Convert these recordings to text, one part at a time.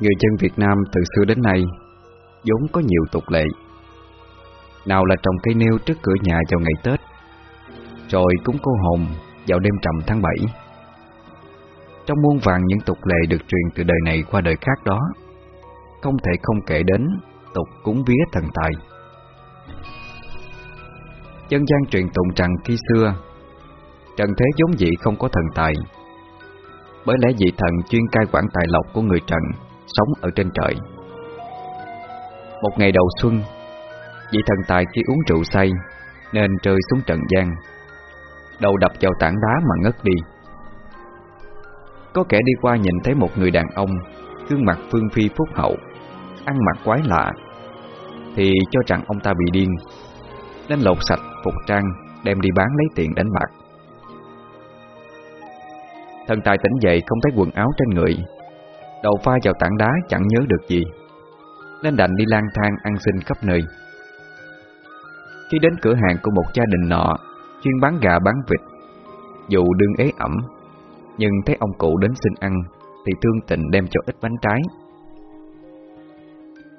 Người dân Việt Nam từ xưa đến nay vốn có nhiều tục lệ. Nào là trồng cây nêu trước cửa nhà vào ngày Tết, Rồi cúng cô hồn vào đêm trầm tháng 7 Trong muôn vàng những tục lệ được truyền từ đời này qua đời khác đó, Không thể không kể đến tục cúng vía thần tài. Dân gian truyền tụng rằng khi xưa, Trần thế vốn dĩ không có thần tài. Bởi lẽ vị thần chuyên cai quản tài lộc của người Trần Sống ở trên trời. Một ngày đầu xuân, Vị thần tài khi uống rượu say Nên rơi xuống trần gian, Đầu đập vào tảng đá mà ngất đi. Có kẻ đi qua nhìn thấy một người đàn ông Gương mặt phương phi phúc hậu, Ăn mặc quái lạ, Thì cho rằng ông ta bị điên, Nên lột sạch phục trang, Đem đi bán lấy tiền đánh bạc. Thần tài tỉnh dậy không thấy quần áo trên người Đầu pha vào tảng đá chẳng nhớ được gì. Nên đành đi lang thang ăn xin khắp nơi. Khi đến cửa hàng của một gia đình nọ, Chuyên bán gà bán vịt, Dù đương ế ẩm, Nhưng thấy ông cụ đến xin ăn Thì thương tình đem cho ít bánh trái.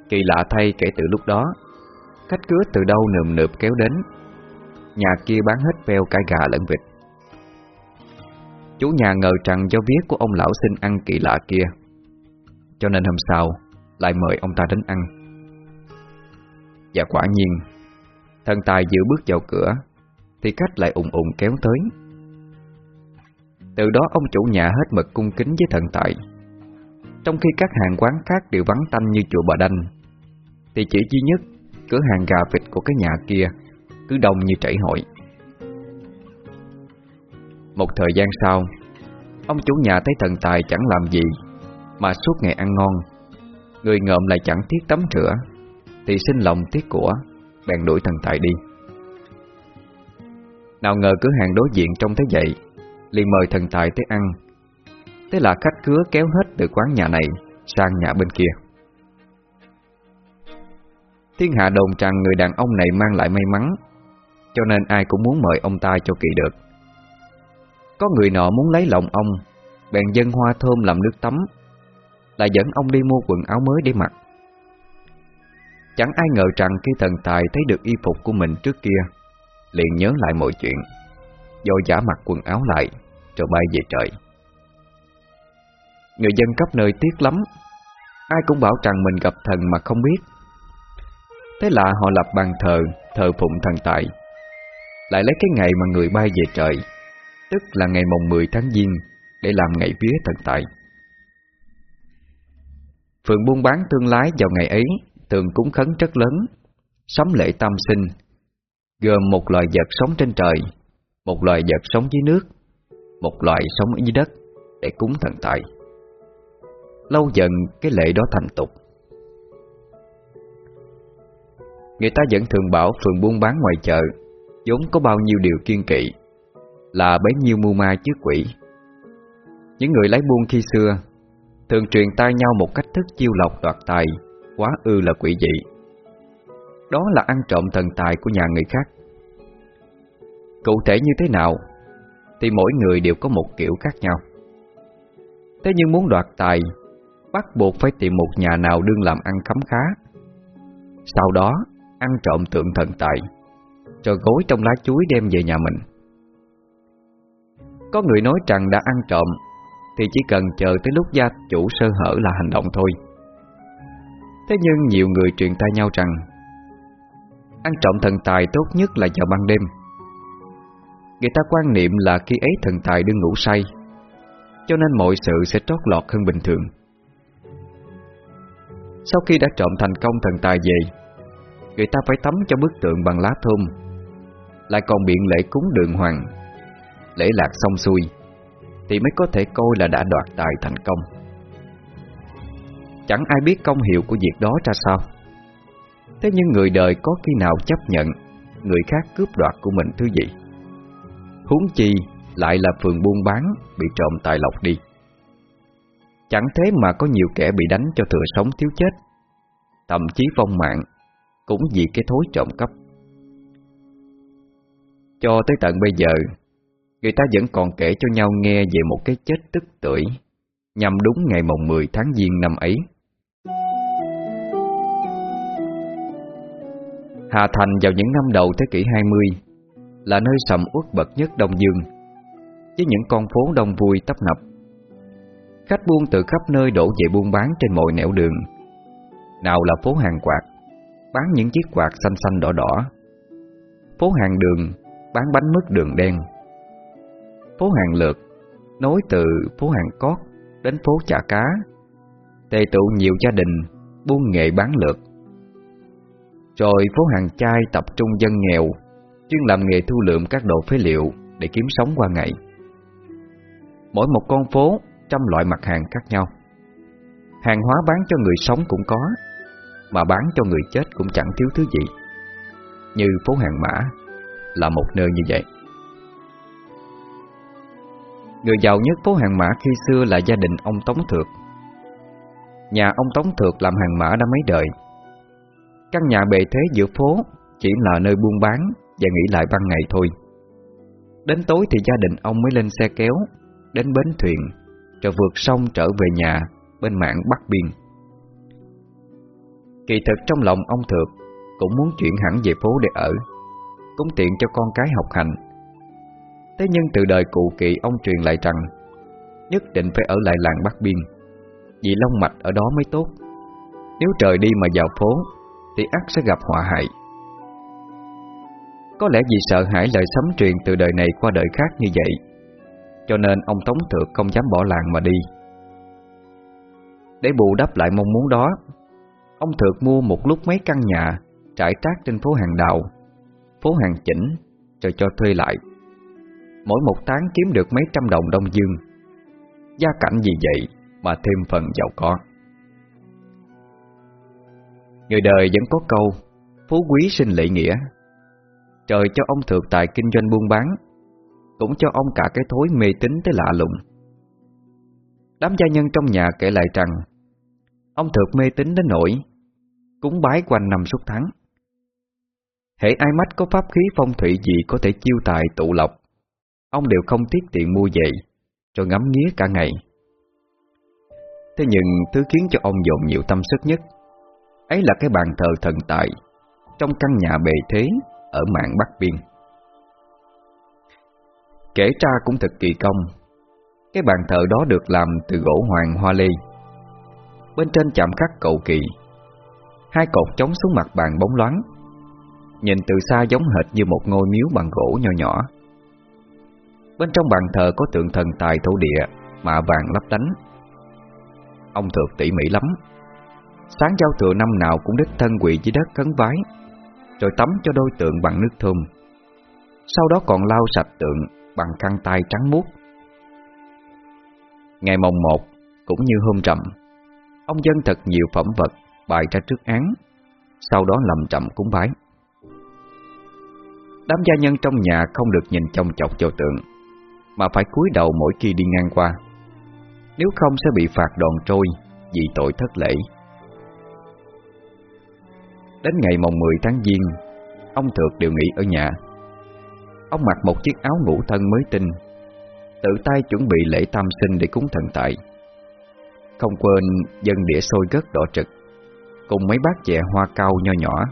Kỳ lạ thay kể từ lúc đó, Khách cứa từ đâu nườm nượp kéo đến, Nhà kia bán hết veo cả gà lẫn vịt. Chú nhà ngờ rằng do viết của ông lão xin ăn kỳ lạ kia. Cho nên hôm sau, Lại mời ông ta đến ăn. Và quả nhiên, Thần tài vừa bước vào cửa, Thì khách lại ủng ủng kéo tới. Từ đó ông chủ nhà hết mực cung kính với thần tài. Trong khi các hàng quán khác đều vắng tanh như chùa Bà Đanh, Thì chỉ duy nhất Cửa hàng gà vịt của cái nhà kia Cứ đông như chảy hội. Một thời gian sau, Ông chủ nhà thấy thần tài chẳng làm gì mà suốt ngày ăn ngon. Người ngợm lại chẳng tiếc tắm rửa, Thì xin lòng tiếc của, Bèn đuổi thần tài đi. Nào ngờ cửa hàng đối diện trông thấy vậy, liền mời thần tài tới ăn. Thế là khách cứa kéo hết từ quán nhà này Sang nhà bên kia. Thiên hạ đồn rằng người đàn ông này mang lại may mắn, Cho nên ai cũng muốn mời ông ta cho kỳ được. Có người nọ muốn lấy lòng ông, Bèn dân hoa thơm làm nước tắm. Lại dẫn ông đi mua quần áo mới để mặc. Chẳng ai ngờ rằng khi thần tài thấy được y phục của mình trước kia, Liền nhớ lại mọi chuyện Rồi giả mặc quần áo lại, Rồi bay về trời. Người dân khắp nơi tiếc lắm, Ai cũng bảo rằng mình gặp thần mà không biết. Thế là họ lập bàn thờ Thờ phụng thần tài. Lại lấy cái ngày mà người bay về trời, Tức là ngày mồng 10 tháng Giêng, Để làm ngày vía thần tài. Phường buôn bán thương lái vào ngày ấy, Thường cúng khấn rất lớn. Sắm lễ tam sinh, Gồm một loài vật sống trên trời, Một loài vật sống dưới nước, Một loài sống dưới đất Để cúng thần tài. Lâu dần cái lễ đó thành tục. Người ta vẫn thường bảo phường buôn bán ngoài chợ vốn có bao nhiêu điều kiên kỵ, Là bấy nhiêu mưu ma chứ quỷ. Những người lái buôn khi xưa Thường truyền tai nhau một cách thức chiêu lọc đoạt tài, Quá ư là quỷ dị. Đó là ăn trộm thần tài của nhà người khác. Cụ thể như thế nào Thì mỗi người đều có một kiểu khác nhau. Thế nhưng muốn đoạt tài, Bắt buộc phải tìm một nhà nào đương làm ăn khấm khá. Sau đó, ăn trộm tượng thần tài Rồi gối trong lá chuối đem về nhà mình. Có người nói rằng đã ăn trộm thì chỉ cần chờ tới lúc gia chủ sơ hở là hành động thôi. Thế nhưng nhiều người truyền tai nhau rằng, Ăn trộm thần tài tốt nhất là vào ban đêm. Người ta quan niệm là khi ấy thần tài đương ngủ say, Cho nên mọi sự sẽ trót lọt hơn bình thường. Sau khi đã trộm thành công thần tài về, Người ta phải tắm cho bức tượng bằng lá thơm, Lại còn biện lễ cúng đường hoàng, Lễ lạc xong xuôi. Thì mới có thể coi là đã đoạt tài thành công. Chẳng ai biết công hiệu của việc đó ra sao. Thế nhưng người đời có khi nào chấp nhận, Người khác cướp đoạt của mình thứ gì? Huống chi lại là phường buôn bán Bị trộm tài lộc đi. Chẳng thế mà có nhiều kẻ bị đánh cho thừa sống thiếu chết. Thậm chí vong mạng cũng vì cái thối trộm cắp. Cho tới tận bây giờ Người ta vẫn còn kể cho nhau nghe về một cái chết tức tưởi, Nhằm đúng ngày mồng 10 tháng Giêng năm ấy. Hà Thành vào những năm đầu thế kỷ 20 Là nơi sầm uất bậc nhất Đông Dương, Với những con phố đông vui tấp nập. Khách buôn từ khắp nơi đổ về buôn bán trên mọi nẻo đường. Nào là phố hàng quạt, Bán những chiếc quạt xanh xanh đỏ đỏ. Phố hàng đường, Bán bánh mứt đường đen. Phố hàng lược, Nối từ phố hàng cót Đến phố chả cá, Tề tụ nhiều gia đình, Buôn nghệ bán lượt Rồi phố hàng chai tập trung dân nghèo, Chuyên làm nghề thu lượm các đồ phế liệu Để kiếm sống qua ngày. Mỗi một con phố Trăm loại mặt hàng khác nhau. Hàng hóa bán cho người sống cũng có, Mà bán cho người chết cũng chẳng thiếu thứ gì. Như phố hàng mã Là một nơi như vậy. Người giàu nhất phố hàng mã khi xưa là gia đình ông Tống Thược. Nhà ông Tống Thược làm hàng mã đã mấy đời. Căn nhà bề thế giữa phố Chỉ là nơi buôn bán Và nghỉ lại ban ngày thôi. Đến tối thì gia đình ông mới lên xe kéo, Đến bến thuyền, Rồi vượt sông trở về nhà Bên mạng Bắc Biên. Kỳ thực trong lòng ông Thược Cũng muốn chuyển hẳn về phố để ở Cũng tiện cho con cái học hành. Thế nhưng từ đời cụ kỵ ông truyền lại rằng, Nhất định phải ở lại làng Bắc Biên, Vì long mạch ở đó mới tốt. Nếu trời đi mà vào phố, Thì ắt sẽ gặp họa hại. Có lẽ vì sợ hãi lời sấm truyền từ đời này qua đời khác như vậy, Cho nên ông Tống thượng không dám bỏ làng mà đi. Để bù đắp lại mong muốn đó, Ông thượng mua một lúc mấy căn nhà Trải trác trên phố hàng đạo, Phố hàng chỉnh, Rồi cho thuê lại. Mỗi một tháng kiếm được mấy trăm đồng Đông Dương. Gia cảnh vì vậy Mà thêm phần giàu có. Người đời vẫn có câu, Phú quý sinh lệ nghĩa. Trời cho ông thượng tài kinh doanh buôn bán, Cũng cho ông cả cái thối mê tín tới lạ lùng. Đám gia nhân trong nhà kể lại rằng, Ông thượng mê tín đến nỗi Cúng bái quanh năm suốt tháng. Hệ ai mắt có pháp khí phong thủy gì có thể chiêu tài tụ lộc Ông đều không tiết tiện mua về Rồi ngắm nghía cả ngày. Thế nhưng thứ khiến cho ông dồn nhiều tâm sức nhất, Ấy là cái bàn thờ thần tài Trong căn nhà bề thế Ở mạng Bắc Biên. Kể ra cũng thật kỳ công, Cái bàn thờ đó được làm từ gỗ hoàng hoa lê. Bên trên chạm khắc cầu kỳ, Hai cột chống xuống mặt bàn bóng loáng, Nhìn từ xa giống hệt như một ngôi miếu bằng gỗ nho nhỏ. Bên trong bàn thờ có tượng thần tài thổ địa Mạ vàng lấp lánh. Ông thượng tỉ mỉ lắm. Sáng giao thừa năm nào cũng đích thân quỷ dưới đất khấn vái, Rồi tắm cho đôi tượng bằng nước thơm. Sau đó còn lau sạch tượng Bằng khăn tay trắng muốt. Ngày mồng một Cũng như hôm trầm Ông dân thật nhiều phẩm vật Bày ra trước án, Sau đó lầm trầm cúng bái. Đám gia nhân trong nhà không được nhìn chồng chọc vào tượng mà phải cúi đầu mỗi khi đi ngang qua. Nếu không sẽ bị phạt đòn trôi, Vì tội thất lễ. Đến ngày mồng 10 tháng Giêng, Ông Thược đều nghỉ ở nhà. Ông mặc một chiếc áo ngủ thân mới tinh, Tự tay chuẩn bị lễ tam sinh để cúng thần tại. Không quên dân đĩa sôi gất đỏ trực, Cùng mấy bát chè hoa cao nho nhỏ.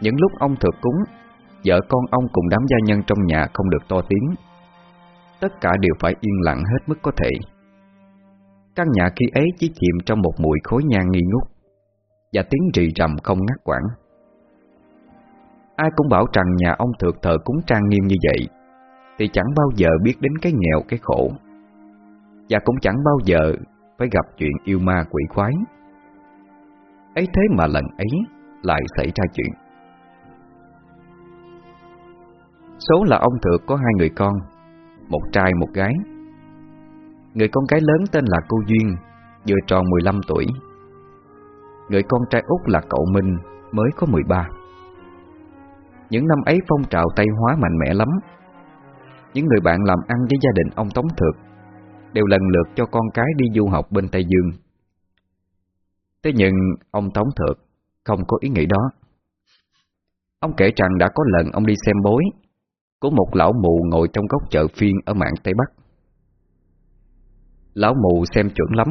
Những lúc ông Thược cúng Vợ con ông cùng đám gia nhân trong nhà không được to tiếng. Tất cả đều phải yên lặng hết mức có thể. Căn nhà khi ấy chỉ chìm trong một mùi khối nhang nghi ngút, Và tiếng rì rầm không ngắt quãng. Ai cũng bảo rằng nhà ông thượng thờ cúng trang nghiêm như vậy, Thì chẳng bao giờ biết đến cái nghèo, cái khổ. Và cũng chẳng bao giờ phải gặp chuyện yêu ma quỷ khoái ấy thế mà lần ấy lại xảy ra chuyện. Số là ông Thược có hai người con, Một trai, một gái. Người con gái lớn tên là cô Duyên, Vừa tròn 15 tuổi. Người con trai út là cậu Minh, Mới có 13 Những năm ấy phong trào Tây Hóa mạnh mẽ lắm. Những người bạn làm ăn với gia đình ông Tống Thược Đều lần lượt cho con cái đi du học bên Tây Dương. Thế nhưng, ông Tống Thược không có ý nghĩ đó. Ông kể rằng đã có lần ông đi xem bối của một lão mù ngồi trong góc chợ phiên ở mạng Tây Bắc. Lão mù xem chuẩn lắm.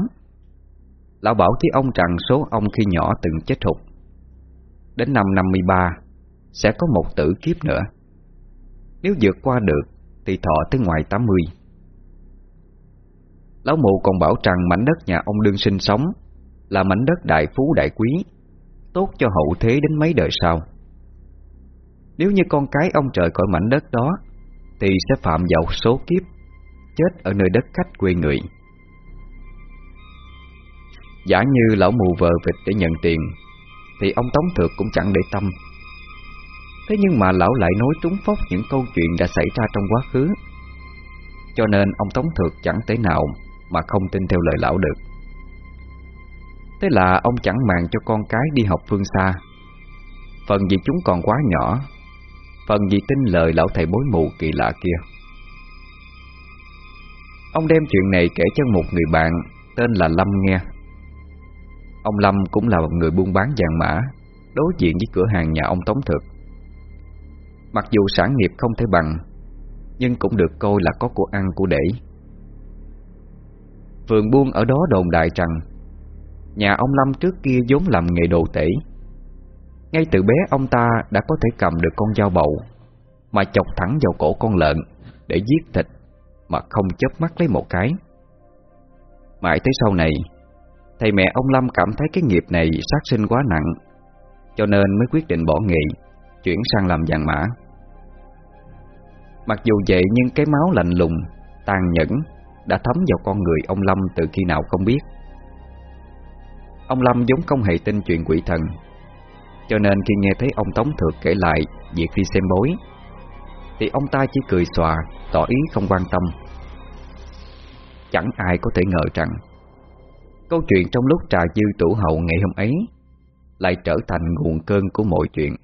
Lão bảo với ông rằng số ông khi nhỏ từng chết hụt. Đến năm 53 Sẽ có một tử kiếp nữa Nếu vượt qua được, Thì thọ tới ngoài 80 Lão mù còn bảo rằng mảnh đất nhà ông đương sinh sống Là mảnh đất đại phú đại quý, Tốt cho hậu thế đến mấy đời sau nếu như con cái ông trời khỏi mảnh đất đó, Thì sẽ phạm vào số kiếp, Chết ở nơi đất khách quê người. Giả như lão mù vờ vịt để nhận tiền, Thì ông Tống Thược cũng chẳng để tâm. Thế nhưng mà lão lại nói trúng phóc những câu chuyện đã xảy ra trong quá khứ. Cho nên ông Tống Thược chẳng thể nào mà không tin theo lời lão được. Thế là ông chẳng màng cho con cái đi học phương xa. Phần vì chúng còn quá nhỏ Phần vì tin lời lão thầy bối mù kỳ lạ kia? Ông đem chuyện này kể cho một người bạn Tên là Lâm nghe. Ông Lâm cũng là một người buôn bán vàng mã, Đối diện với cửa hàng nhà ông Tống Thực. Mặc dù sản nghiệp không thể bằng, Nhưng cũng được coi là có của ăn của để. Vườn buôn ở đó đồn đại rằng, Nhà ông Lâm trước kia vốn làm nghề đồ tể ngay từ bé ông ta đã có thể cầm được con dao bầu, Mà chọc thẳng vào cổ con lợn Để giết thịt Mà không chớp mắt lấy một cái. Mãi tới sau này, Thầy mẹ ông Lâm cảm thấy cái nghiệp này sát sinh quá nặng, Cho nên mới quyết định bỏ nghề, Chuyển sang làm vàng mã. Mặc dù vậy nhưng cái máu lạnh lùng, Tàn nhẫn Đã thấm vào con người ông Lâm từ khi nào không biết. Ông Lâm giống không hề tin chuyện quỷ thần cho nên khi nghe thấy ông Tống Thược kể lại Việc đi xem bối Thì ông ta chỉ cười xòa Tỏ ý không quan tâm. Chẳng ai có thể ngờ rằng Câu chuyện trong lúc trà dư tủ hậu ngày hôm ấy Lại trở thành nguồn cơn của mọi chuyện.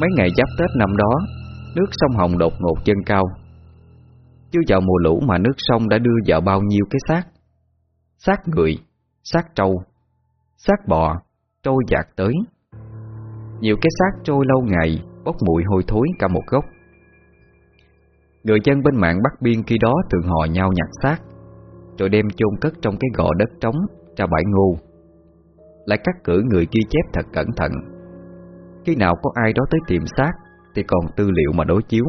Mấy ngày giáp Tết năm đó Nước sông Hồng đột ngột dâng cao. Chưa vào mùa lũ mà nước sông đã đưa vào bao nhiêu cái xác. Xác người, xác trâu, xác bò trôi dạt tới. Nhiều cái xác trôi lâu ngày, bốc mùi hôi thối cả một gốc. Người dân bên mạng Bắc Biên khi đó thường hò nhau nhặt xác, rồi đem chôn cất trong cái gò đất trống ra bãi ngô. Lại cắt cử người ghi chép thật cẩn thận. Khi nào có ai đó tới tìm xác thì còn tư liệu mà đối chiếu.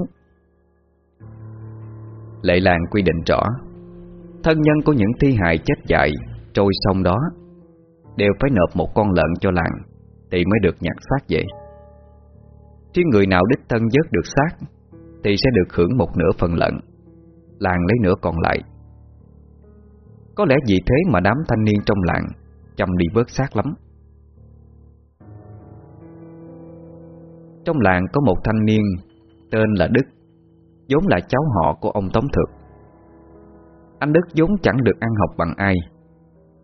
Lệ làng quy định rõ Thân nhân của những thi hài chết dại Trôi sông đó Đều phải nộp một con lợn cho làng Thì mới được nhặt xác về. Chứ người nào đích thân vớt được xác Thì sẽ được hưởng một nửa phần lợn, Làng lấy nửa còn lại. Có lẽ vì thế mà đám thanh niên trong làng Chăm đi vớt xác lắm. Trong làng có một thanh niên Tên là Đức, vốn là cháu họ của ông Tống Thược. anh Đức vốn chẳng được ăn học bằng ai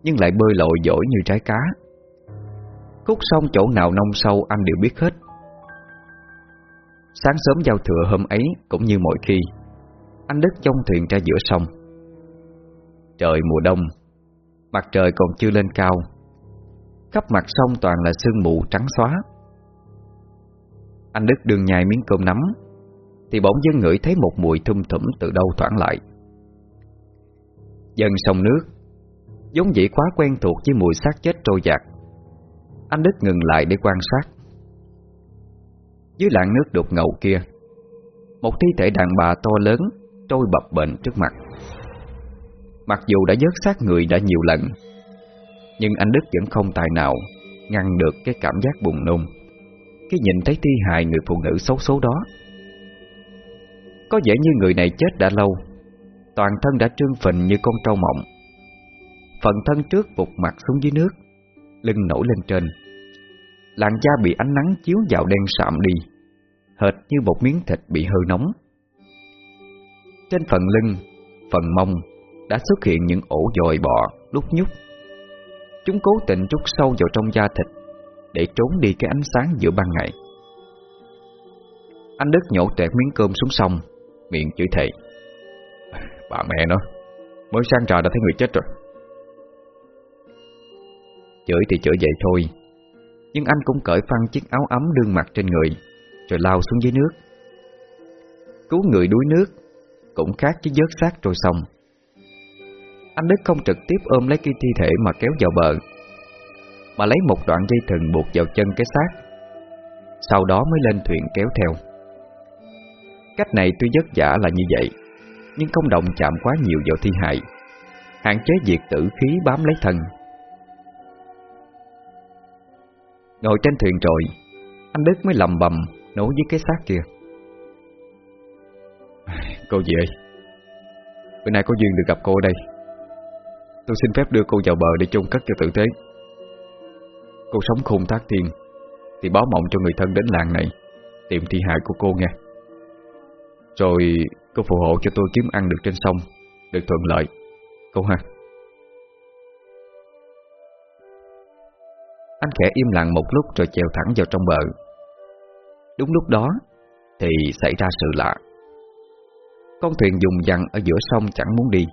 nhưng lại bơi lội giỏi như trái cá. Khúc sông chỗ nào nông sâu anh đều biết hết. Sáng sớm giao thừa hôm ấy cũng như mọi khi, Anh Đức trong thuyền ra giữa sông. Trời mùa đông, Mặt trời còn chưa lên cao. Khắp mặt sông toàn là sương mù trắng xóa. Anh Đức đường nhai miếng cơm nắm, Thì bỗng dưng ngửi thấy một mùi thum thủm từ đâu thoảng lại. Dần sông nước Giống dĩ quá quen thuộc với mùi xác chết trôi dạt. Anh Đức ngừng lại để quan sát. Dưới lạng nước đục ngầu kia, Một thi thể đàn bà to lớn Trôi bập bệnh trước mặt. Mặc dù đã dớt xác người đã nhiều lần, Nhưng anh Đức vẫn không tài nào Ngăn được cái cảm giác buồn nôn, Khi nhìn thấy thi hài người phụ nữ xấu số đó. Có vẻ như người này chết đã lâu, Toàn thân đã trương phình như con trâu mộng Phần thân trước vụt mặt xuống dưới nước Lưng nổi lên trên. Làn da bị ánh nắng chiếu vào đen sạm đi Hệt như một miếng thịt bị hơi nóng. Trên phần lưng, phần mông Đã xuất hiện những ổ dồi bọ, lúc nhúc. Chúng cố tình rút sâu vào trong da thịt Để trốn đi cái ánh sáng giữa ban ngày. Anh Đức nhổ tẹt miếng cơm xuống sông Miệng chửi thề. Bà mẹ nó Mới sang trà đã thấy người chết rồi. Chửi thì chửi vậy thôi. Nhưng anh cũng cởi phăng chiếc áo ấm đương mặt trên người, Rồi lao xuống dưới nước. Cứu người đuối nước, Cũng khác với vớt xác trôi sông. Anh Đức không trực tiếp ôm lấy cái thi thể mà kéo vào bờ, Mà lấy một đoạn dây thừng buộc vào chân cái xác, Sau đó mới lên thuyền kéo theo. Cách này tuy vất vả là như vậy, Nhưng không động chạm quá nhiều vào thi hại Hạn chế việc tử khí bám lấy thân. Ngồi trên thuyền rồi Anh Đức mới lầm bầm Nối với cái xác kia. Cô gì ơi Bữa nay có duyên được gặp cô ở đây. Tôi xin phép đưa cô vào bờ để chôn cất cho tử tế. Cô sống khôn thác thiên Thì báo mộng cho người thân đến làng này, Tìm thi hại của cô nghe. Rồi cô phù hộ cho tôi kiếm ăn được trên sông, Được thuận lợi. Cô ha? Anh khẽ im lặng một lúc rồi chèo thẳng vào trong bờ. Đúng lúc đó, Thì xảy ra sự lạ. Con thuyền dùng dằn ở giữa sông chẳng muốn đi.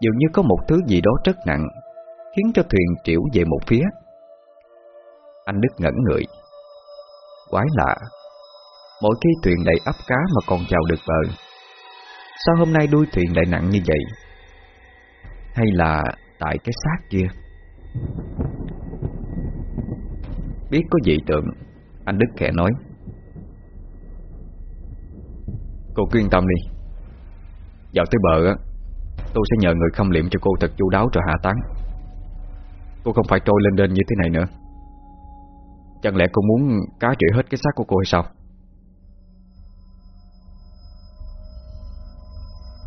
Dường như có một thứ gì đó rất nặng, Khiến cho thuyền triểu về một phía. Anh Đức ngẩn người. Quái lạ. Mỗi khi thuyền đầy ấp cá mà còn vào được bờ, Sao hôm nay đuôi thuyền lại nặng như vậy? Hay là tại cái xác kia? Biết có dị tượng, Anh Đức khẽ nói. Cô cứ yên tâm đi. Dạo tới bờ á, Tôi sẽ nhờ người khâm liệm cho cô thật chu đáo rồi hạ tán Cô không phải trôi lên đên như thế này nữa. Chẳng lẽ cô muốn cá trị hết cái xác của cô hay sao?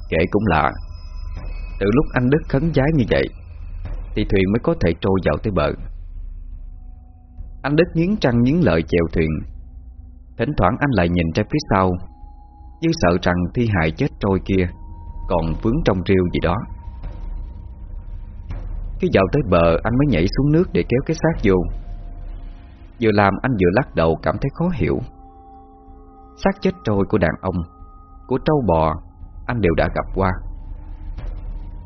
Kể cũng lạ. Từ lúc anh Đức khấn giái như vậy, Thì thuyền mới có thể trôi dạo tới bờ. Anh Đức nghiến trăng nghiến lợi chèo thuyền. Thỉnh thoảng anh lại nhìn ra phía sau, Như sợ rằng thi hại chết trôi kia Còn vướng trong riêu gì đó. Khi vào tới bờ, anh mới nhảy xuống nước để kéo cái xác vô. Vừa làm anh vừa lắc đầu cảm thấy khó hiểu. Xác chết trôi của đàn ông, Của trâu bò, Anh đều đã gặp qua.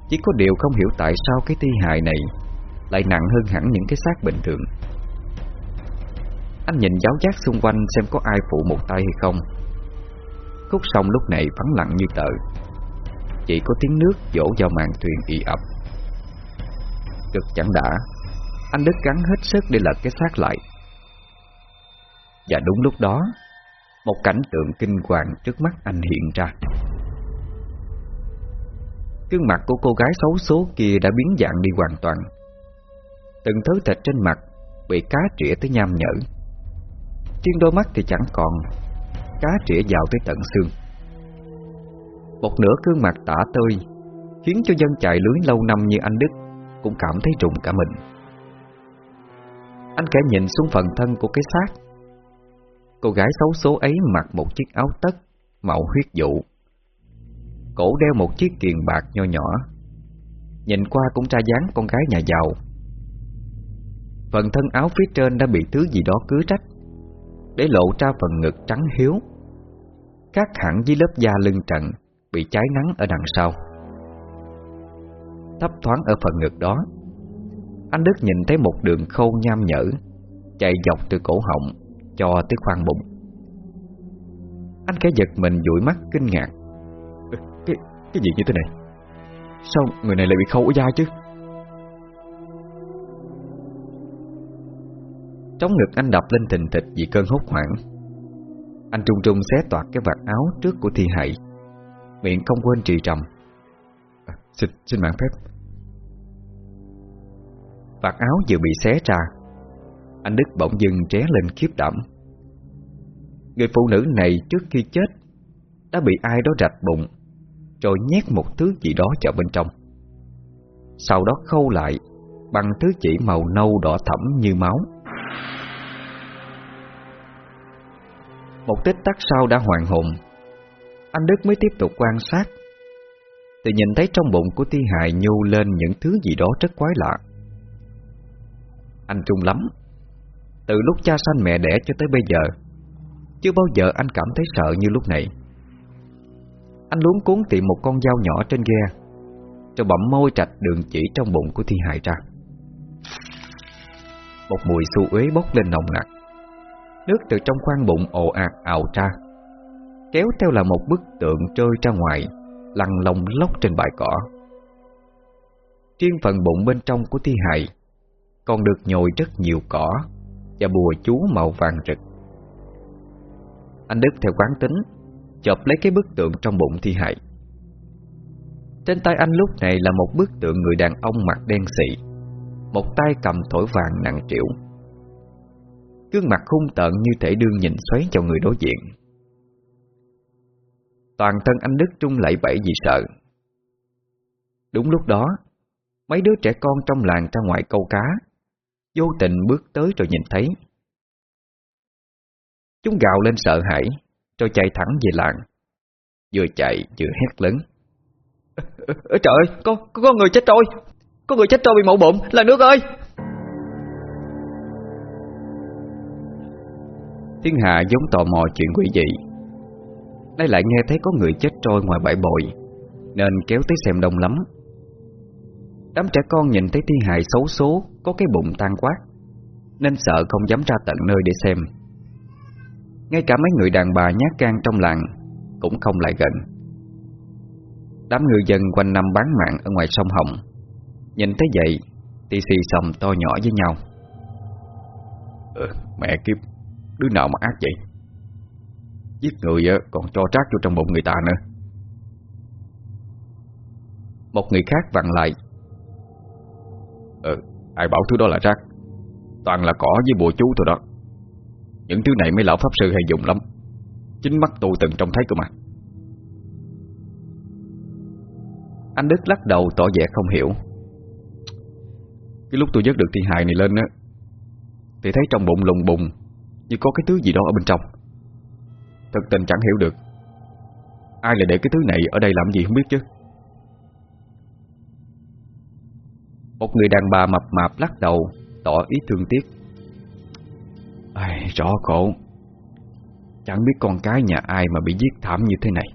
Chỉ có điều không hiểu tại sao cái thi hài này Lại nặng hơn hẳn những cái xác bình thường. Anh nhìn giáo giác xung quanh xem có ai phụ một tay hay không. Khúc sông lúc này vắng lặng như tờ. Chỉ có tiếng nước dỗ vào màn thuyền ị ập. Cực chẳng đã. Anh Đức gắn hết sức để lật cái xác lại. Và đúng lúc đó, Một cảnh tượng kinh hoàng trước mắt anh hiện ra. Gương mặt của cô gái xấu số kia đã biến dạng đi hoàn toàn. Từng thớ thịt trên mặt Bị cá trĩa tới nham nhở. Trên đôi mắt thì chẳng còn. Cá trĩa vào tới tận xương. Một nửa gương mặt tả tơi, Khiến cho dân chạy lưới lâu năm như anh Đức Cũng cảm thấy rùng cả mình. Anh kẻ nhìn xuống phần thân của cái xác. Cô gái xấu số ấy mặc một chiếc áo tất, Màu huyết dụ Cổ đeo một chiếc kiền bạc nho nhỏ. Nhìn qua cũng tra dáng con gái nhà giàu. Phần thân áo phía trên đã bị thứ gì đó cứ trách để lộ ra phần ngực trắng hiếu. Khác hẳn với lớp da lưng trần Bị cháy nắng ở đằng sau. Thấp thoáng ở phần ngực đó Anh Đức nhìn thấy một đường khâu nham nhở Chạy dọc từ cổ họng cho tới khoang bụng. Anh khẽ giật mình dụi mắt kinh ngạc. Cái, cái gì như thế này? Sao người này lại bị khâu ở da chứ? Chống ngực anh đập lên thình thịch vì cơn hốt hoảng. Anh trung trung xé toạc cái vạt áo trước của thi hại Miệng không quên trì trầm. À, Xin, xin mạng phép. Vạt áo vừa bị xé ra anh Đức bỗng dưng tré lên khiếp đảm. Người phụ nữ này trước khi chết Đã bị ai đó rạch bụng Rồi nhét một thứ gì đó vào bên trong. Sau đó khâu lại Bằng thứ chỉ màu nâu đỏ thẫm như máu. Một tích tắc sau đã hoàn hồn. Anh Đức mới tiếp tục quan sát. Thì nhìn thấy trong bụng của thi hài nhô lên những thứ gì đó rất quái lạ. Anh trung lắm. Từ lúc cha sanh mẹ đẻ cho tới bây giờ, Chưa bao giờ anh cảm thấy sợ như lúc này. Anh luống cuốn tìm một con dao nhỏ trên ghe, Rồi bậm môi trạch đường chỉ trong bụng của thi hài ra. Một mùi xu uế bốc lên nồng nặc. Nước từ trong khoang bụng ồ ạt ào ra, Kéo theo là một bức tượng trôi ra ngoài, Lăn lông lóc trên bãi cỏ. Riêng phần bụng bên trong của thi hài Còn được nhồi rất nhiều cỏ Và bùa chú màu vàng rực. Anh Đức theo quán tính, Chộp lấy cái bức tượng trong bụng thi hại Trên tay anh lúc này là một bức tượng người đàn ông mặt đen xị, Một tay cầm thổi vàng nặng triệu Gương mặt hung tợn như thể đương nhìn xoáy cho người đối diện. Toàn thân anh Đức trung lại bẫy vì sợ. Đúng lúc đó Mấy đứa trẻ con trong làng ra ngoài câu cá Vô tình bước tới rồi nhìn thấy. Chúng gào lên sợ hãi Rồi chạy thẳng về làng. Vừa chạy vừa hét lớn. Trời ơi, có, có, người chết rồi Có người chết rồi bị mậu bụng, là nước ơi. Thiên Hạ giống tò mò chuyện quỷ dị. Nay lại nghe thấy có người chết trôi ngoài bãi bồi Nên kéo tới xem đông lắm. Đám trẻ con nhìn thấy thi hài xấu số Có cái bụng tan quát Nên sợ không dám ra tận nơi để xem. Ngay cả mấy người đàn bà nhát gan trong làng Cũng không lại gần. Đám người dân quanh năm bán mạng Ở ngoài sông Hồng Nhìn thấy vậy Thì xì xầm to nhỏ với nhau. Ừ, Mẹ kiếp. Đứa nào mà ác vậy? Giết người ờ, còn cho trát vô trong bụng người ta nữa. Một người khác vặn lại. Ừ, ai bảo thứ đó là rác Toàn là cỏ với bùa chú thôi đó. Những thứ này mấy lão pháp sư hay dùng lắm. Chính mắt tôi từng trông thấy cơ mà. Anh Đức lắc đầu tỏ vẻ không hiểu. Cái lúc tôi dứt được thi hài này lên á Thì thấy trong bụng lùng bùng như có cái thứ gì đó ở bên trong. Thật tình chẳng hiểu được. Ai lại để cái thứ này ở đây làm gì không biết chứ. Một người đàn bà mập mạp lắc đầu Tỏ ý thương tiếc. Ai, Rõ khổ. Chẳng biết con cái nhà ai mà bị giết thảm như thế này.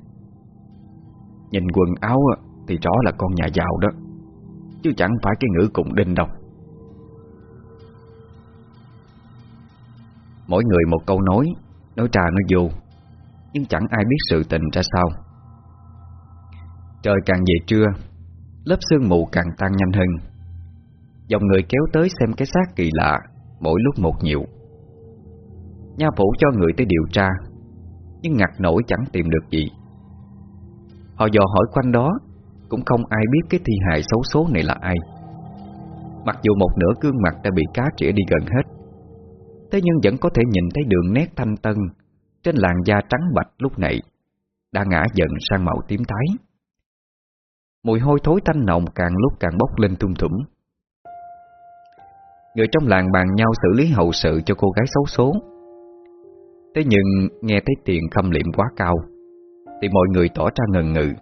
Nhìn quần áo thì rõ là con nhà giàu đó. Chứ chẳng phải cái ngữ cùng đinh đâu. Mỗi người một câu nói Nói trà nói dù Nhưng chẳng ai biết sự tình ra sao. Trời càng về trưa, Lớp sương mù càng tăng nhanh hơn. Dòng người kéo tới xem cái xác kỳ lạ, Mỗi lúc một nhiều. Nha phủ cho người tới điều tra, Nhưng ngặt nổi chẳng tìm được gì. Họ dò hỏi quanh đó, Cũng không ai biết cái thi hài xấu số này là ai. Mặc dù một nửa gương mặt đã bị cá trĩa đi gần hết Thế nhưng vẫn có thể nhìn thấy đường nét thanh tân Trên làn da trắng bạch lúc này Đã ngã dần sang màu tím tái. Mùi hôi thối tanh nồng càng lúc càng bốc lên tung thủng Người trong làng bàn nhau xử lý hậu sự cho cô gái xấu số. Thế nhưng nghe thấy tiền khâm liệm quá cao Thì mọi người tỏ ra ngần ngừ.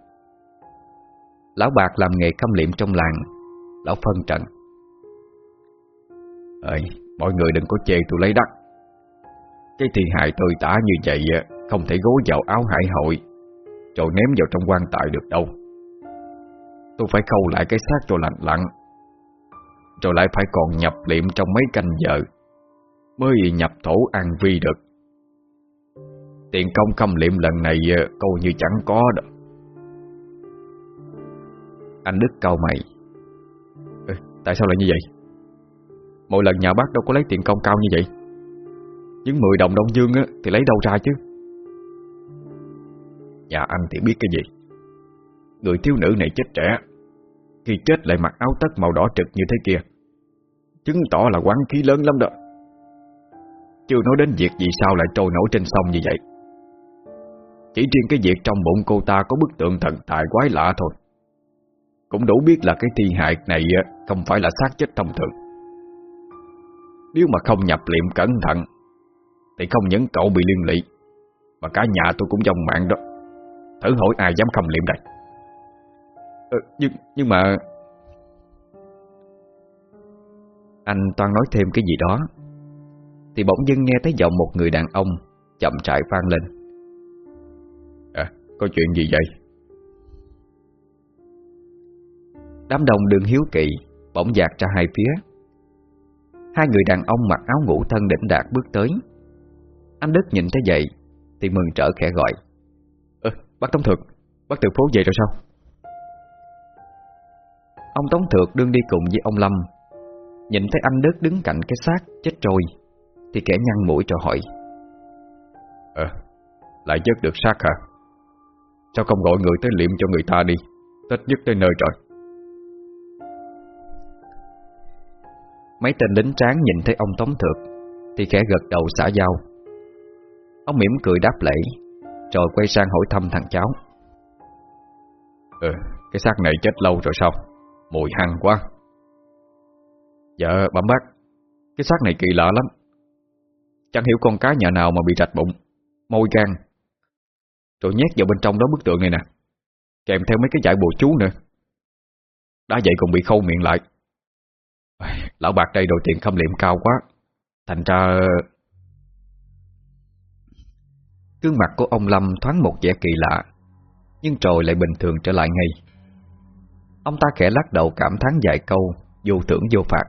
Lão bạc làm nghề khâm liệm trong làng Lão phân trận Ơi, mọi người đừng có chê tôi lấy đắt Cái thi hại tươi tả như vậy Không thể gối vào áo hải hội. Rồi ném vào trong quan tài được đâu. Tôi phải khâu lại cái xác cho lạnh lặng rồi lại phải còn nhập liệm trong mấy canh giờ Mới nhập thổ an vi được. Tiền công khâm liệm lần này Câu như chẳng có đâu. Anh Đức cau mày. Ừ, Tại sao lại như vậy? Mỗi lần nhà bác đâu có lấy tiền công cao như vậy. Những 10 đồng đông dương á, Thì lấy đâu ra chứ? Nhà anh thì biết cái gì? Người thiếu nữ này chết trẻ, khi chết lại mặc áo tất màu đỏ trực như thế kia. Chứng tỏ là quán khí lớn lắm đó. Chưa nói đến việc gì sao lại trôi nổi trên sông như vậy. Chỉ riêng cái việc trong bụng cô ta có bức tượng thần tài quái lạ thôi. Cũng đủ biết là cái thi hại này không phải là xác chết thông thường. Nếu mà không nhập liệm cẩn thận Thì không những cậu bị liên lụy Mà cả nhà tôi cũng dòng mạng đó. Thử hỏi ai dám không liệm đây? Ờ, Nhưng nhưng mà Anh toan nói thêm cái gì đó Thì bỗng dưng nghe thấy giọng một người đàn ông Chậm trại vang lên. À, có chuyện gì vậy? Đám đông đường hiếu kỵ Bỗng dạt ra hai phía Hai người đàn ông mặc áo ngủ thân đỉnh đạt bước tới. Anh Đức nhìn thấy vậy Thì mừng trở khẽ gọi. Ơ, bác Tống Thược Bác từ phố về rồi sao? Ông Tống Thược đương đi cùng với ông Lâm. Nhìn thấy anh Đức đứng cạnh cái xác chết trôi Thì kẻ nhăn mũi cho hỏi. Ờ, lại dứt được xác hả? Sao không gọi người tới liệm cho người ta đi? Tết nhất tới nơi rồi. Mấy tên lính tráng nhìn thấy ông Tống Thược Thì khẽ gật đầu xả dao Ông mỉm cười đáp lễ Rồi quay sang hỏi thăm thằng cháu. Ừ, cái xác này chết lâu rồi sao? Mùi hăng quá. Dạ bẩm bác Cái xác này kỳ lạ lắm. Chẳng hiểu con cá nhà nào mà bị rạch bụng Môi gan. Rồi nhét vào bên trong đó bức tượng này nè Kèm theo mấy cái giải bùa chú nữa. Đã vậy còn bị khâu miệng lại. Lão bạc đây đồ tiền khâm liệm cao quá. Thành ra, Gương mặt của ông Lâm thoáng một vẻ kỳ lạ, Nhưng rồi lại bình thường trở lại ngay. Ông ta khẽ lắc đầu cảm thán vài câu, Vô tưởng vô phạt.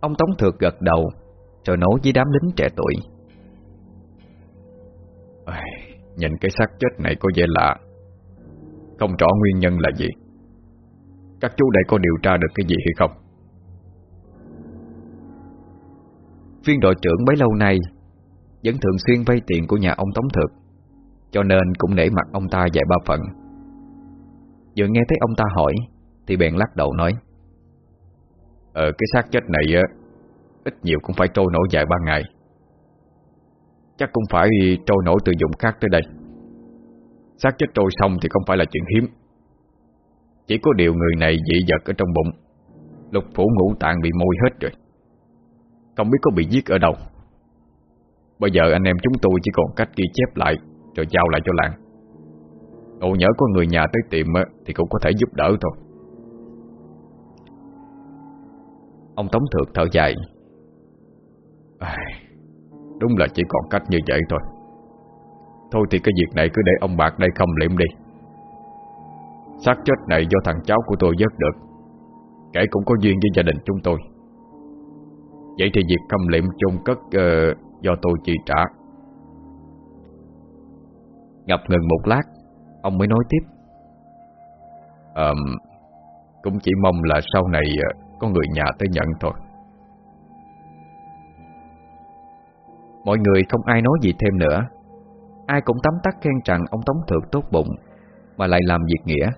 Ông Tống Thược gật đầu, Rồi nói với đám lính trẻ tuổi. Nhìn cái xác chết này có vẻ lạ. Không rõ nguyên nhân là gì. Các chú đây có điều tra được cái gì hay không? Viên đội trưởng bấy lâu nay Vẫn thường xuyên vay tiền của nhà ông Tống Thực, Cho nên cũng nể mặt ông ta vài ba phần. Vừa nghe thấy ông ta hỏi Thì bèn lắc đầu nói Ờ cái xác chết này á, Ít nhiều cũng phải trôi nổi vài ba ngày. Chắc cũng phải trôi nổi từ dụng khác tới đây. Xác chết trôi xong thì không phải là chuyện hiếm. Chỉ có điều người này dị vật ở trong bụng. Lục phủ ngũ tạng bị môi hết rồi. Không biết có bị giết ở đâu. Bây giờ anh em chúng tôi chỉ còn cách ghi chép lại Rồi giao lại cho làng. Cậu nhớ có người nhà tới tìm Thì cũng có thể giúp đỡ thôi. Ông Tống Thược thở dài. À, Đúng là chỉ còn cách như vậy thôi. Thôi thì cái việc này cứ để ông Bạc đây không liệm đi xác chết này do thằng cháu của tôi vớt được. Kể cũng có duyên với gia đình chúng tôi. Vậy thì việc khâm liệm chôn cất uh, do tôi chi trả. Ngập ngừng một lát Ông mới nói tiếp. Um, Cũng chỉ mong là sau này uh, có người nhà tới nhận thôi. Mọi người không ai nói gì thêm nữa. Ai cũng tắm tắt khen rằng ông Tống Thượng tốt bụng Mà lại làm việc nghĩa.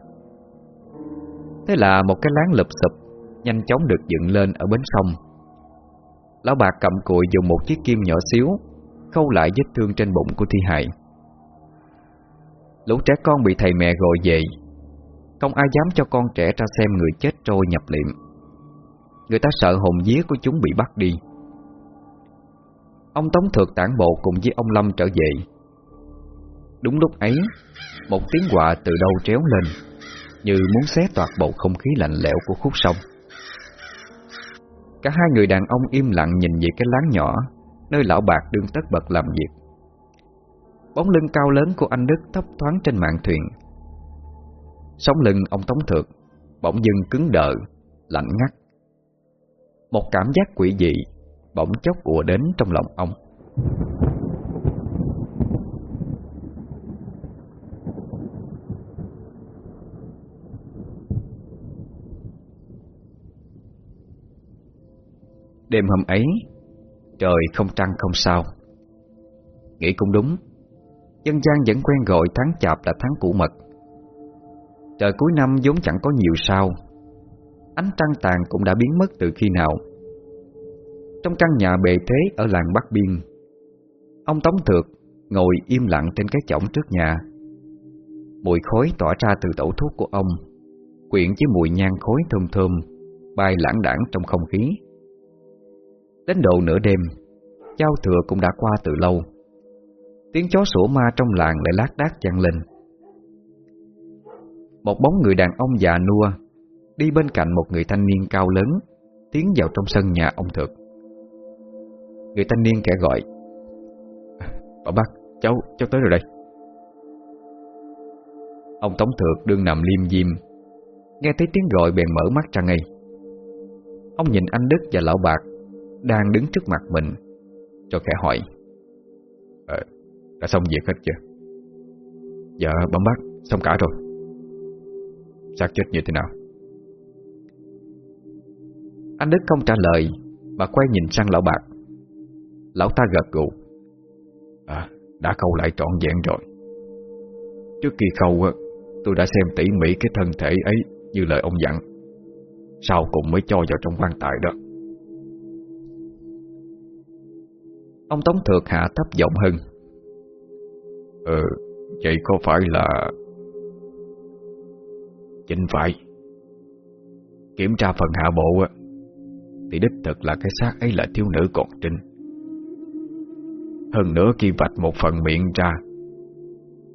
Thế là một cái láng lụp sụp, Nhanh chóng được dựng lên ở bến sông. Lão bạc cầm cụi dùng một chiếc kim nhỏ xíu, Khâu lại vết thương trên bụng của thi Hại. Lũ trẻ con bị thầy mẹ gọi về. Không ai dám cho con trẻ ra xem người chết trôi nhập liệm. Người ta sợ hồn vía của chúng bị bắt đi. Ông Tống Thược tản bộ cùng với ông Lâm trở về. Đúng lúc ấy, Một tiếng quạ từ đâu tréo lên. Như muốn xé toạc bầu không khí lạnh lẽo của khúc sông. Cả hai người đàn ông im lặng nhìn về cái láng nhỏ, Nơi lão bạc đương tất bật làm việc. Bóng lưng cao lớn của anh Đức thấp thoáng trên mạn thuyền. Sống lưng ông Tống Thược, Bỗng dưng cứng đờ, Lạnh ngắt. Một cảm giác quỷ dị Bỗng chốc ùa đến trong lòng ông. Đêm hôm ấy, Trời không trăng không sao. Nghĩ cũng đúng, Dân gian vẫn quen gọi tháng chạp là tháng củ mật. Trời cuối năm vốn chẳng có nhiều sao, Ánh trăng tàn cũng đã biến mất từ khi nào. Trong căn nhà bề thế ở làng Bắc Biên, Ông Tống Thược ngồi im lặng trên cái chõng trước nhà. Mùi khói tỏa ra từ tẩu thuốc của ông, Quyện với mùi nhang khói thơm thơm, Bay lãng đảng trong không khí. Đến độ nửa đêm Giao thừa cũng đã qua từ lâu. Tiếng chó sủa ma trong làng lại lát đác vang lên. Một bóng người đàn ông già nua Đi bên cạnh một người thanh niên cao lớn Tiến vào trong sân nhà ông Thực Người thanh niên kẻ gọi Bà bác, cháu, cháu tới rồi đây. Ông Tống Thược đương nằm liêm diêm Nghe thấy tiếng gọi bèn mở mắt ra ngay. Ông nhìn anh Đức và lão bạc đang đứng trước mặt mình. Cho khẽ hỏi ờ, Đã xong việc hết chưa? Dạ bấm bác Xong cả rồi. Xác chết như thế nào? Anh Đức không trả lời Mà quay nhìn sang lão bạc. Lão ta gật gù À đã khâu lại trọn vẹn rồi. Trước khi khâu Tôi đã xem tỉ mỉ cái thân thể ấy Như lời ông dặn. Sau cùng mới cho vào trong quan tài đó. Ông Tống Thược hạ thấp giọng hơn. Ừ Vậy có phải là Chính phải Kiểm tra phần hạ bộ Thì đích thực là cái xác ấy là thiếu nữ còn trinh. Hơn nữa khi vạch một phần miệng ra,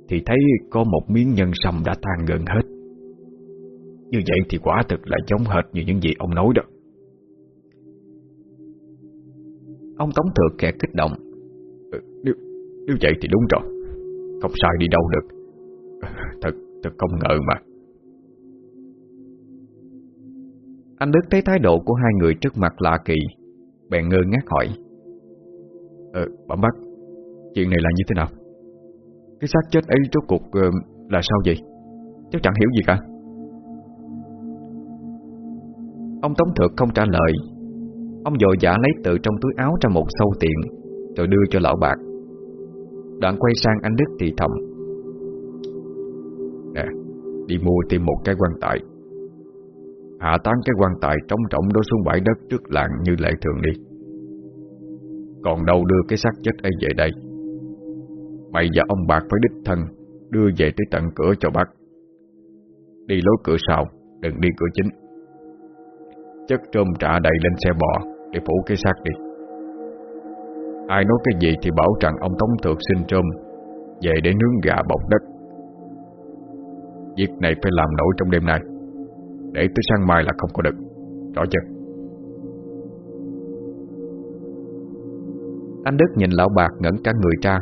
Thì thấy có một miếng nhân sâm đã tan gần hết. Như vậy thì quả thực là giống hệt như những gì ông nói đó. Ông Tống Thược kẻ kích động. Ừ, nếu, nếu vậy thì đúng rồi. Không sai đi đâu được. Thật, thật không ngờ mà. Anh Đức thấy thái độ của hai người trước mặt lạ kỳ. Bèn ngơ ngác hỏi. Ờ, bẩm bác Chuyện này là như thế nào? Cái xác chết ấy rốt cuộc uh, là sao vậy? Cháu chẳng hiểu gì cả. Ông Tống Thược không trả lời Ông dội giả lấy từ trong túi áo ra một sâu tiền Rồi đưa cho lão bạc. Đoạn quay sang anh Đức thì thầm, Nè, Đi mua tìm một cái quan tài. Hạ tán cái quan tài trống trọng đó xuống bãi đất trước làng như lệ thường đi. Còn đâu đưa cái xác chết ấy về đây? Mày và ông bạc phải đích thân Đưa về tới tận cửa cho bác. Đi lối cửa sau, Đừng đi cửa chính. Chất trôm trả đầy lên xe bò Để phủ cái xác đi. Ai nói cái gì thì bảo rằng ông Tống Thược xin trôm Về để nướng gà bọc đất. Việc này phải làm nổi trong đêm nay. Để tới sáng mai là không có được. Rõ chưa? Anh Đức nhìn lão bạc ngẩn cả người ra.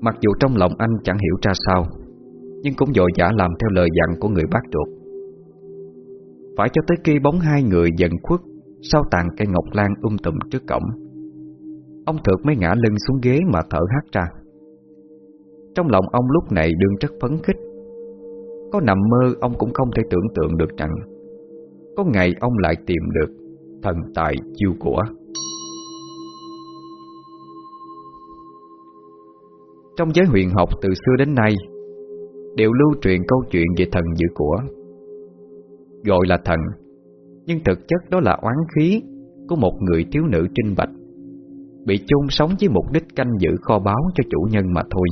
Mặc dù trong lòng anh chẳng hiểu ra sao, Nhưng cũng dội dã làm theo lời dặn của người bác ruột. Phải cho tới khi bóng hai người dần khuất, Sau tàn cây ngọc lan um tùm trước cổng. Ông Thược mới ngã lưng xuống ghế mà thở hắt ra. Trong lòng ông lúc này đương rất phấn khích. Có nằm mơ ông cũng không thể tưởng tượng được rằng, Có ngày ông lại tìm được Thần tài chiêu của. Trong giới huyền học từ xưa đến nay, Đều lưu truyền câu chuyện về thần dữ của. Gọi là thần. Nhưng thực chất đó là oán khí Của một người thiếu nữ trinh bạch. Bị chôn sống với mục đích canh giữ kho báu cho chủ nhân mà thôi.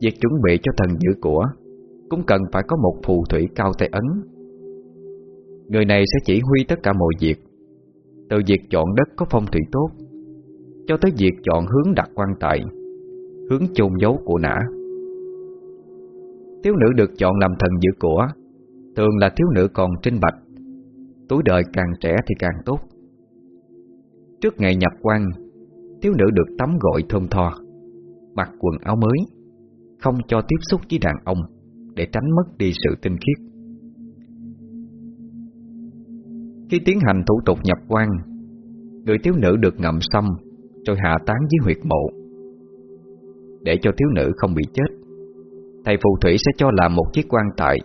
Việc chuẩn bị cho thần giữ của Cũng cần phải có một phù thủy cao tay ấn. Người này sẽ chỉ huy tất cả mọi việc, Từ việc chọn đất có phong thủy tốt, Cho tới việc chọn hướng đặt quan tài, Hướng chôn giấu của nã. Thiếu nữ được chọn làm thần giữ của Thường là thiếu nữ còn trinh bạch. Tuổi đời càng trẻ thì càng tốt. Trước ngày nhập quan, Thiếu nữ được tắm gội thơm tho, Mặc quần áo mới, Không cho tiếp xúc với đàn ông Để tránh mất đi sự tinh khiết. Khi tiến hành thủ tục nhập quan, Người thiếu nữ được ngậm xăm Rồi hạ tán dưới huyệt mộ. Để cho thiếu nữ không bị chết, Thầy phù thủy sẽ cho làm một chiếc quan tài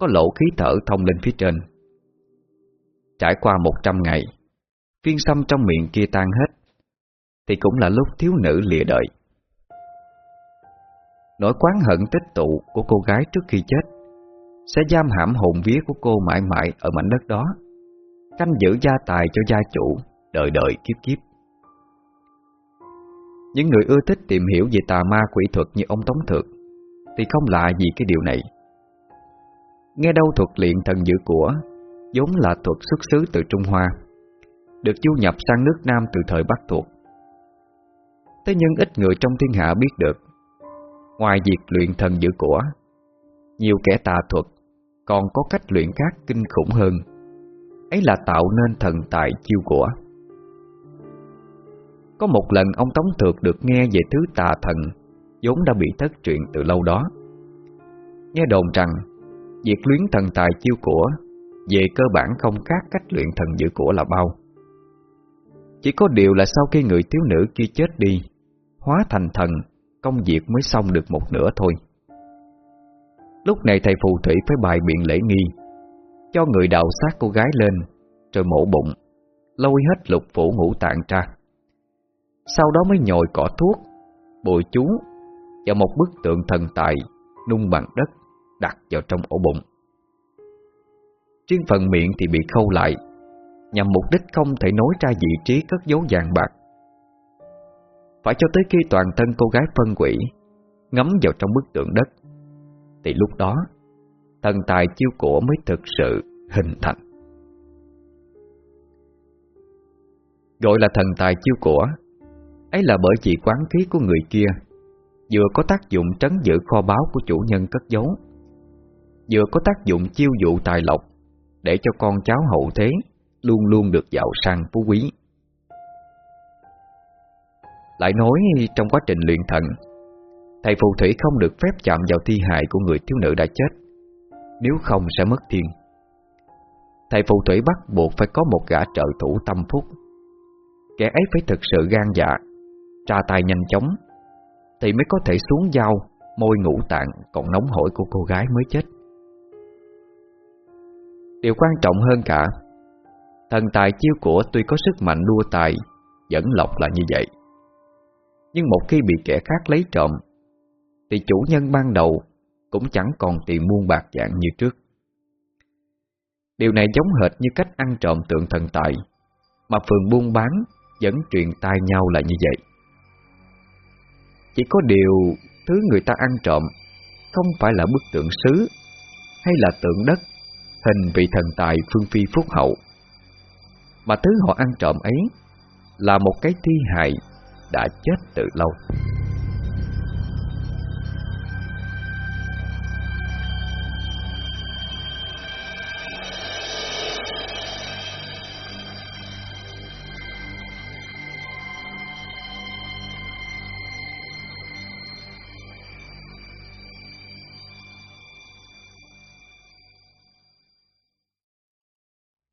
có lỗ khí thở thông lên phía trên. Trải qua một trăm ngày, Viên sâm trong miệng kia tan hết, Thì cũng là lúc thiếu nữ lìa đời. Nỗi quán hận tích tụ của cô gái trước khi chết Sẽ giam hãm hồn vía của cô mãi mãi ở mảnh đất đó, Canh giữ gia tài cho gia chủ Đời đời kiếp kiếp. Những người ưa thích tìm hiểu về tà ma quỷ thuật như ông Tống Thượng Thì không lạ gì cái điều này. Nghe đâu thuật luyện thần giữ của, vốn là thuật xuất xứ từ Trung Hoa, Được du nhập sang nước Nam từ thời Bắc thuộc. Thế nhưng ít người trong thiên hạ biết được, Ngoài việc luyện thần giữ của, Nhiều kẻ tà thuật Còn có cách luyện khác kinh khủng hơn. Ấy là tạo nên thần tài chiêu của. Có một lần ông Tống Thược được nghe về thứ tà thần vốn đã bị thất truyền từ lâu đó. Nghe đồn rằng việc luyến thần tài chiêu của về cơ bản không khác cách luyện thần giữ của là bao. Chỉ có điều là sau khi người thiếu nữ kia chết đi, hóa thành thần, công việc mới xong được một nửa thôi. Lúc này thầy phù thủy phải bài biện lễ nghi, Cho người đào xác cô gái lên Rồi mổ bụng Lôi hết lục phủ ngũ tạng ra Sau đó mới nhồi cỏ thuốc Bồi chú Và một bức tượng thần tài Nung bằng đất Đặt vào trong ổ bụng. Riêng phần miệng thì bị khâu lại, Nhằm mục đích không thể nối ra vị trí cất dấu vàng bạc. Phải cho tới khi toàn thân cô gái phân quỷ, Ngấm vào trong bức tượng đất, Thì lúc đó, Thần tài chiêu cổ mới thực sự hình thành. Gọi là thần tài chiêu của, Ấy là bởi vì quán khí của người kia, Vừa có tác dụng trấn giữ kho báu của chủ nhân cất giấu Vừa có tác dụng chiêu dụ tài lộc, Để cho con cháu hậu thế Luôn luôn được giàu sang phú quý. Lại nói trong quá trình luyện thần, Thầy phù thủy không được phép chạm vào thi hài của người thiếu nữ đã chết, Nếu không sẽ mất thiên. Thầy phù thủy bắt buộc phải có một gã trợ thủ tâm phúc. Kẻ ấy phải thực sự gan dạ Tra tay nhanh chóng, Thì mới có thể xuống dao Môi ngũ tạng còn nóng hổi của cô gái mới chết. Điều quan trọng hơn cả. Thần tài chiêu của tuy có sức mạnh đua tài Dẫn lộc là như vậy. Nhưng một khi bị kẻ khác lấy trộm, Thì chủ nhân ban đầu Cũng chẳng còn tiền muôn bạc dạng như trước. Điều này giống hệt như cách ăn trộm tượng thần tài, Mà phường buôn bán Vẫn truyền tai nhau là như vậy. Chỉ có điều Thứ người ta ăn trộm Không phải là bức tượng sứ Hay là tượng đất Hình vị thần tài phương phi phúc hậu. Mà thứ họ ăn trộm ấy Là một cái thi hài Đã chết từ lâu.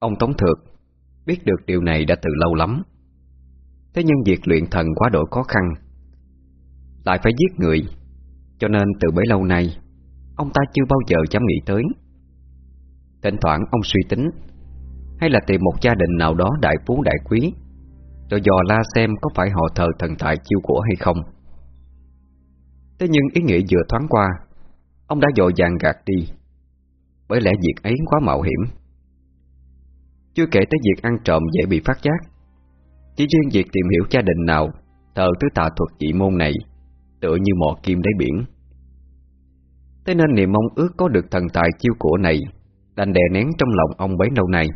Ông Tống Thược biết được điều này đã từ lâu lắm. Thế nhưng việc luyện thần quá độ khó khăn, lại phải giết người, cho nên từ bấy lâu nay, ông ta chưa bao giờ dám nghĩ tới. Thỉnh thoảng ông suy tính, hay là tìm một gia đình nào đó đại phú đại quý, rồi dò la xem có phải họ thờ thần tài chiêu của hay không. Thế nhưng ý nghĩ vừa thoáng qua, ông đã dội vàng gạt đi, bởi lẽ việc ấy quá mạo hiểm. Chưa kể tới việc ăn trộm dễ bị phát giác. Chỉ riêng việc tìm hiểu gia đình nào, Thờ tứ tà thuật dị môn này, Tựa như mò kim đáy biển. Thế nên niềm mong ước có được thần tài chiêu của này, Đành đè nén trong lòng ông bấy lâu nay.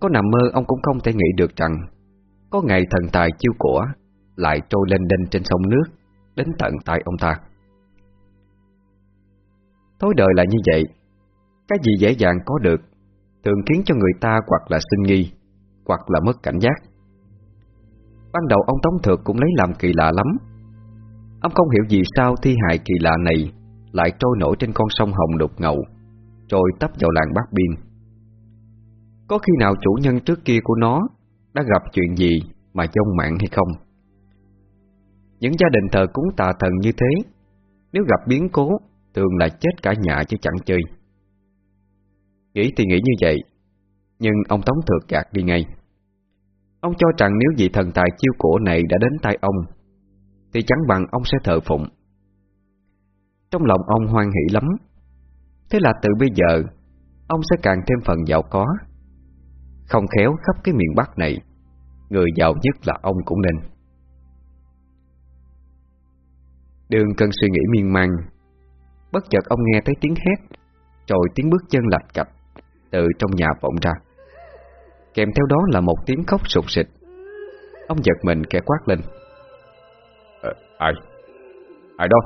Có nằm mơ ông cũng không thể nghĩ được rằng, Có ngày thần tài chiêu của Lại trôi lên đênh trên sông nước, Đến tận tại ông ta. Thối đời là như vậy, Cái gì dễ dàng có được thường khiến cho người ta hoặc là sinh nghi, hoặc là mất cảnh giác. Ban đầu ông Tống Thược cũng lấy làm kỳ lạ lắm. Ông không hiểu vì sao thi hài kỳ lạ này lại trôi nổi trên con sông Hồng đục ngầu, rồi tấp vào làng Bát Biên. Có khi nào chủ nhân trước kia của nó đã gặp chuyện gì mà dông mạng hay không? Những gia đình thờ cúng tà thần như thế, nếu gặp biến cố, thường là chết cả nhà chứ chẳng chơi. Nghĩ thì nghĩ như vậy, Nhưng ông Tống Thược gạt đi ngay. Ông cho rằng nếu vị thần tài chiêu cổ này đã đến tay ông, Thì chẳng bằng ông sẽ thờ phụng. Trong lòng ông hoan hỷ lắm. Thế là từ bây giờ, Ông sẽ càng thêm phần giàu có. Không khéo khắp cái miền Bắc này, Người giàu nhất là ông cũng nên. Đường cần suy nghĩ miên man. Bất chợt ông nghe thấy tiếng hét, Rồi tiếng bước chân lạch cạch từ trong nhà vọng ra. Kèm theo đó là một tiếng khóc sụt sịch Ông giật mình kẻ quát lên. À, Ai? Ai đó?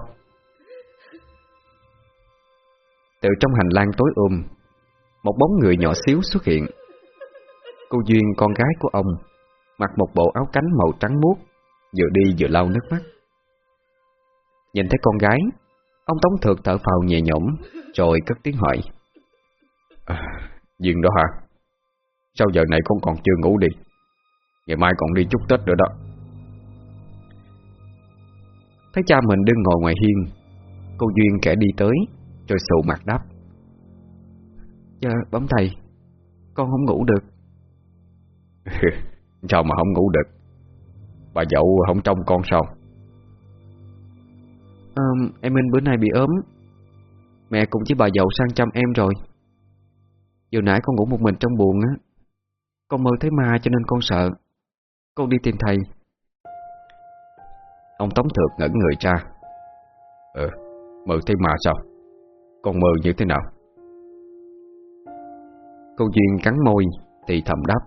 Từ trong hành lang tối ôm Một bóng người nhỏ xíu xuất hiện. Cô Duyên con gái của ông Mặc một bộ áo cánh màu trắng muốt Vừa đi vừa lau nước mắt. Nhìn thấy con gái Ông Tống Thược thở phào nhẹ nhõm Rồi cất tiếng hỏi. À, Duyên đó hả? Sao giờ này con còn chưa ngủ đi? Ngày mai còn đi chúc Tết nữa đó. Thấy cha mình đứng ngồi ngoài hiên Cô Duyên kẻ đi tới Rồi sụ mặt đáp. Dạ bấm thầy Con không ngủ được. Sao mà không ngủ được? Bà dậu không trông con sao? À, Em Minh bữa nay bị ốm. Mẹ cùng với bà dậu sang chăm em rồi. Vừa nãy con ngủ một mình trong buồn á. Con mơ thấy ma cho nên con sợ. Con đi tìm thầy. Ông Tống Thược ngẩn người ra. Ừ, mơ thấy ma sao? Con mơ như thế nào? Cô Duyên cắn môi Thì thầm đáp.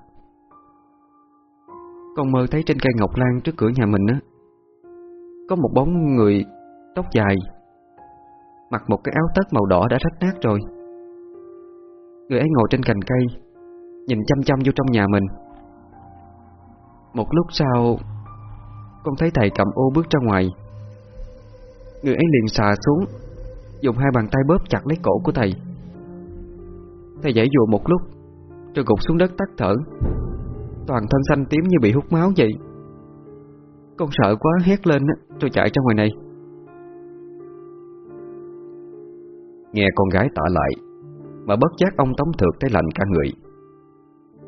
Con mơ thấy trên cây ngọc lan trước cửa nhà mình á. Có một bóng người Tóc dài Mặc một cái áo tất màu đỏ đã rách nát rồi. Người ấy ngồi trên cành cây, Nhìn chăm chăm vô trong nhà mình. Một lúc sau, Con thấy thầy cầm ô bước ra ngoài. Người ấy liền xà xuống, Dùng hai bàn tay bóp chặt lấy cổ của thầy. Thầy giải dụa một lúc, Rồi gục xuống đất tắt thở. Toàn thân xanh tím như bị hút máu vậy. Con sợ quá, hét lên Rồi chạy ra ngoài này. Nghe con gái tả lại mà bất giác ông Tống Thược thấy lạnh cả người.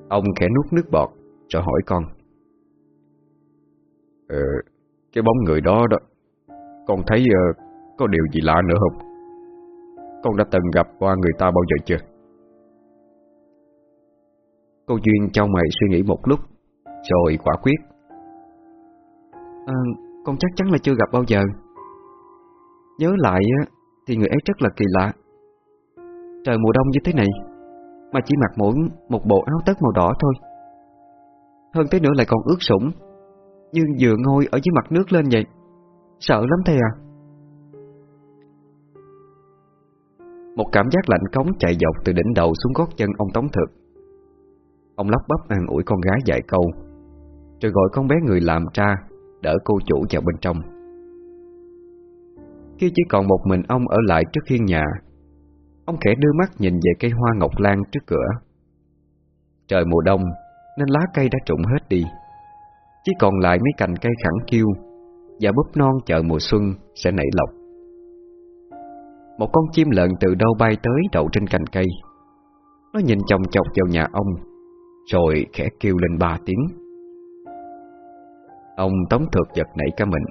Ông khẽ nuốt nước bọt Rồi hỏi con. Ờ Cái bóng người đó đó Con thấy uh, có điều gì lạ nữa không? Con đã từng gặp qua người ta bao giờ chưa? Cô Duyên trong mày suy nghĩ một lúc Rồi quả quyết. À, Con chắc chắn là chưa gặp bao giờ. Nhớ lại Thì người ấy rất là kỳ lạ. Trời mùa đông như thế này, Mà chỉ mặc mỗi một bộ áo tất màu đỏ thôi. Hơn thế nữa lại còn ướt sũng nhưng vừa ngồi ở dưới mặt nước lên vậy. Sợ lắm thầy à. Một cảm giác lạnh cống chạy dọc từ đỉnh đầu xuống gót chân ông Tống Thực. Ông lắp bắp an ủi con gái dạy câu, Rồi gọi con bé người làm ra Đỡ cô chủ vào bên trong. Khi chỉ còn một mình ông ở lại trước hiên nhà Ông khẽ đưa mắt nhìn về cây hoa ngọc lan trước cửa. Trời mùa đông, Nên lá cây đã trụng hết đi. Chỉ còn lại mấy cành cây khẳng kiêu Và búp non chờ mùa xuân Sẽ nảy lọc. Một con chim lợn từ đâu bay tới đậu trên cành cây. Nó nhìn chồng chọc vào nhà ông, Rồi khẽ kêu lên ba tiếng. Ông tống thực giật nảy cả mình,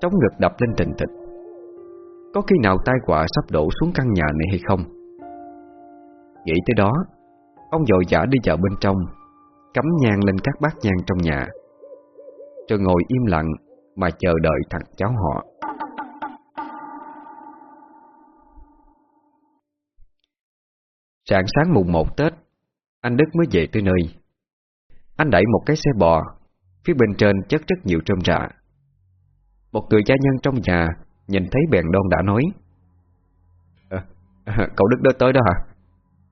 Trống ngực đập lên tình thịch có khi nào tai họa sắp đổ xuống căn nhà này hay không? Nghĩ tới đó, Ông dội dã đi vào bên trong, Cắm nhang lên các bát nhang trong nhà, Rồi ngồi im lặng Mà chờ đợi thằng cháu họ. Sáng sáng mùng 1 Tết, Anh Đức mới về tới nơi. Anh đẩy một cái xe bò, Phía bên trên chất rất nhiều trơm rạ. Một người gia nhân trong nhà Nhìn thấy bèn đôn đã nói. À, à, Cậu Đức đó tới đó hả?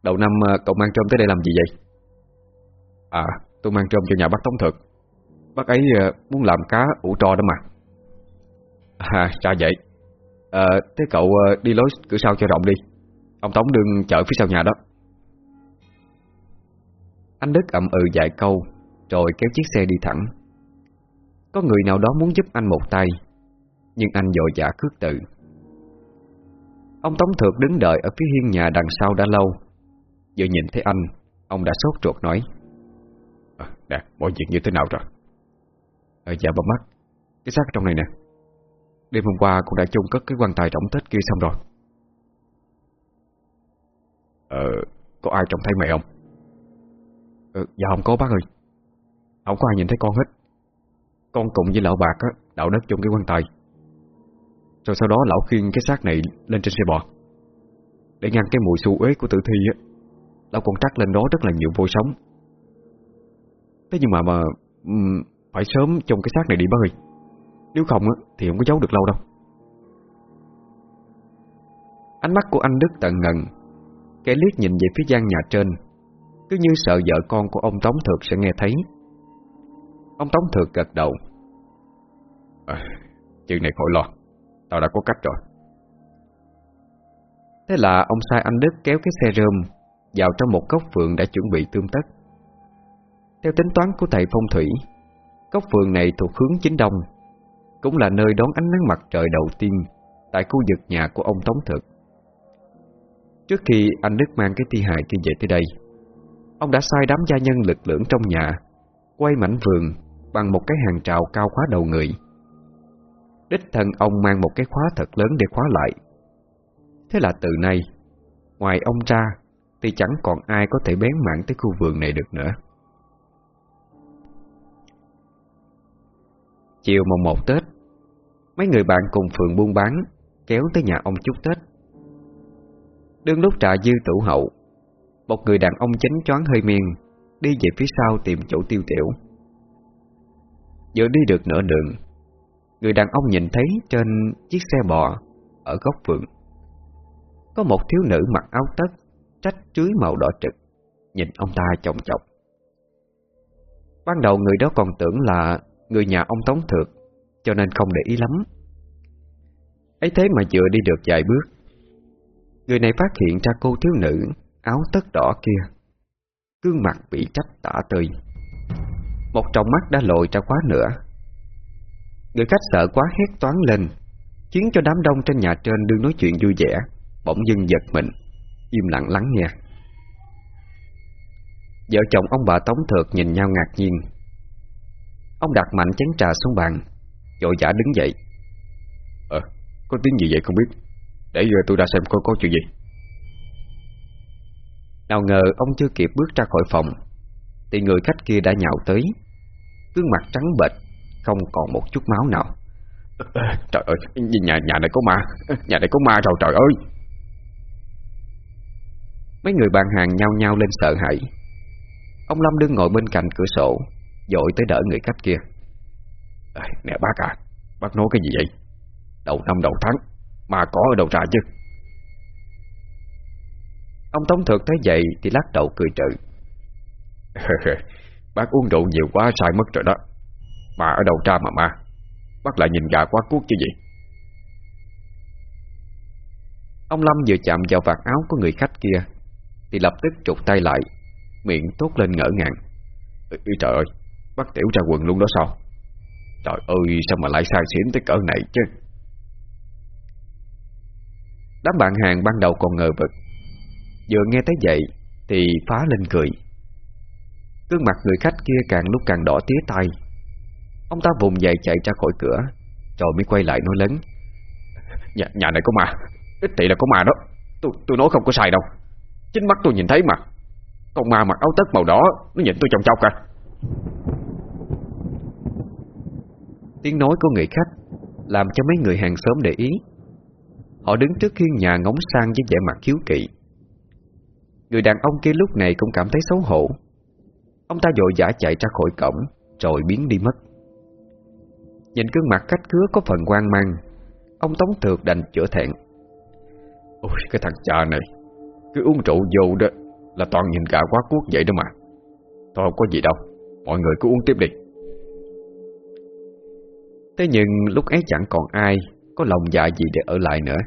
Đầu năm à, cậu mang trôm tới đây làm gì vậy? À tôi mang trôm cho nhà bác Tống Thực. Bác ấy à, muốn làm cá ủ trò đó mà. À ra vậy. À, Thế cậu đi lối cửa sau cho rộng đi. Ông Tống đừng chở phía sau nhà đó. Anh Đức ậm ừ vài câu Rồi kéo chiếc xe đi thẳng. Có người nào đó muốn giúp anh một tay nhưng anh dội dã cước tự Ông Tống Thược đứng đợi ở phía hiên nhà đằng sau đã lâu Vừa nhìn thấy anh Ông đã sốt ruột nói ờ, à, Đạt, mọi việc như thế nào rồi? À, Dạ bà mắt. Cái xác trong này nè. Đêm hôm qua cũng đã chung cất cái quan tài trọng tết kia xong rồi. Ờ, có ai trông thấy mẹ không? Ờ, dạ không có bác ơi. Không có ai nhìn thấy con hết. Con cùng với lão bạc á, đạo đất chung cái quan tài rồi sau đó lão khiêng cái xác này lên trên xe bò. Để ngăn cái mùi xù uế của tử thi á Lão còn trắc lên đó rất là nhiều vô sống Thế nhưng mà mà Phải sớm trông cái xác này đi bác ơi. Nếu không á thì không có giấu được lâu đâu. Ánh mắt của anh Đức tận ngần. Kẻ liếc nhìn về phía gian nhà trên Cứ như sợ vợ con của ông Tống Thược sẽ nghe thấy. Ông Tống Thược gật đầu. À, Chuyện này khỏi lo. Tao đã có cách rồi. Thế là ông sai anh Đức kéo cái xe rơm Vào trong một góc vườn đã chuẩn bị tương tất. Theo tính toán của thầy phong thủy, Góc vườn này thuộc hướng chính đông, Cũng là nơi đón ánh nắng mặt trời đầu tiên Tại khu vực nhà của ông Tống Thực. Trước khi anh Đức mang cái thi hài kia về tới đây, Ông đã sai đám gia nhân lực lượng trong nhà Quay mảnh vườn Bằng một cái hàng trào cao khóa đầu người. Đích thân ông mang một cái khóa thật lớn để khóa lại. Thế là từ nay, Ngoài ông ra, Thì chẳng còn ai có thể bén mảng tới khu vườn này được nữa. Chiều mùng một Tết, Mấy người bạn cùng phường buôn bán Kéo tới nhà ông chúc Tết. Đương lúc trà dư tủ hậu, Một người đàn ông chánh choáng hơi miên Đi về phía sau tìm chỗ tiêu tiểu. Vừa đi được nửa đường Người đàn ông nhìn thấy trên chiếc xe bò Ở góc vườn. Có một thiếu nữ mặc áo tất, Trách trưới màu đỏ trực, Nhìn ông ta chồng chọc. Ban đầu người đó còn tưởng là Người nhà ông Tống Thược, Cho nên không để ý lắm. Ấy thế mà vừa đi được vài bước, Người này phát hiện ra cô thiếu nữ Áo tất đỏ kia, Gương mặt bị trách tả tươi Một tròng mắt đã lội ra quá nữa. Người khách sợ quá hét toán lên Khiến cho đám đông trên nhà trên đương nói chuyện vui vẻ Bỗng dưng giật mình Im lặng lắng nghe. Vợ chồng ông bà Tống Thược nhìn nhau ngạc nhiên. Ông đặt mạnh chén trà xuống bàn Vội vã đứng dậy. Ờ, có tiếng gì vậy không biết? Để giờ tôi ra xem có có chuyện gì. Nào ngờ ông chưa kịp bước ra khỏi phòng Thì người khách kia đã nhạo tới Gương mặt trắng bệch không còn một chút máu nào. Trời ơi, nhà nhà này có ma. Nhà này có ma rồi trời ơi. Mấy người bàn hàng nhao nhao lên sợ hãi. Ông Lâm đứng ngồi bên cạnh cửa sổ Dội tới đỡ người khách kia. À, Nè bác à Bác nói cái gì vậy? Đầu năm đầu tháng Mà có ở đâu ra chứ? Ông Tống Thực thấy vậy Thì lắc đầu cười trừ. Bác uống rượu nhiều quá sai mất rồi đó. Mà ở đâu ra mà ma? Bác lại nhìn gà quá cuốc chứ gì? Ông Lâm vừa chạm vào vạt áo của người khách kia, Thì lập tức trục tay lại, Miệng tốt lên ngỡ ngàng. Ý trời ơi, Bắt tiểu ra quần luôn đó sao? Trời ơi, sao mà lại sai xỉn tới cỡ này chứ? Đám bạn hàng ban đầu còn ngờ vực. Vừa nghe thấy vậy, Thì phá lên cười. Cương mặt người khách kia càng lúc càng đỏ tía tay Ông ta vùng dậy chạy ra khỏi cửa Rồi mới quay lại nói lớn. Nhà, nhà này có ma. Ít thị là có ma đó. Tôi tôi nói không có sai đâu. Chính mắt tôi nhìn thấy mà. Con ma mặc áo tất màu đỏ Nó nhìn tôi chồng chọc à. Tiếng nói của người khách Làm cho mấy người hàng xóm để ý. Họ đứng trước khiên nhà ngóng sang với vẻ mặt khiếu kỵ. Người đàn ông kia lúc này cũng cảm thấy xấu hổ. Ông ta vội vã chạy ra khỏi cổng Rồi biến đi mất. Nhìn gương mặt khách khứa có phần quan mang, Ông Tống Thược đành chữa thẹn. Ôi, cái thằng cha này, Cứ uống rượu vô đó Là toàn nhìn gà quá cuốc vậy đó mà. Thôi không có gì đâu, Mọi người cứ uống tiếp đi. Thế nhưng lúc ấy chẳng còn ai Có lòng dạ gì để ở lại nữa.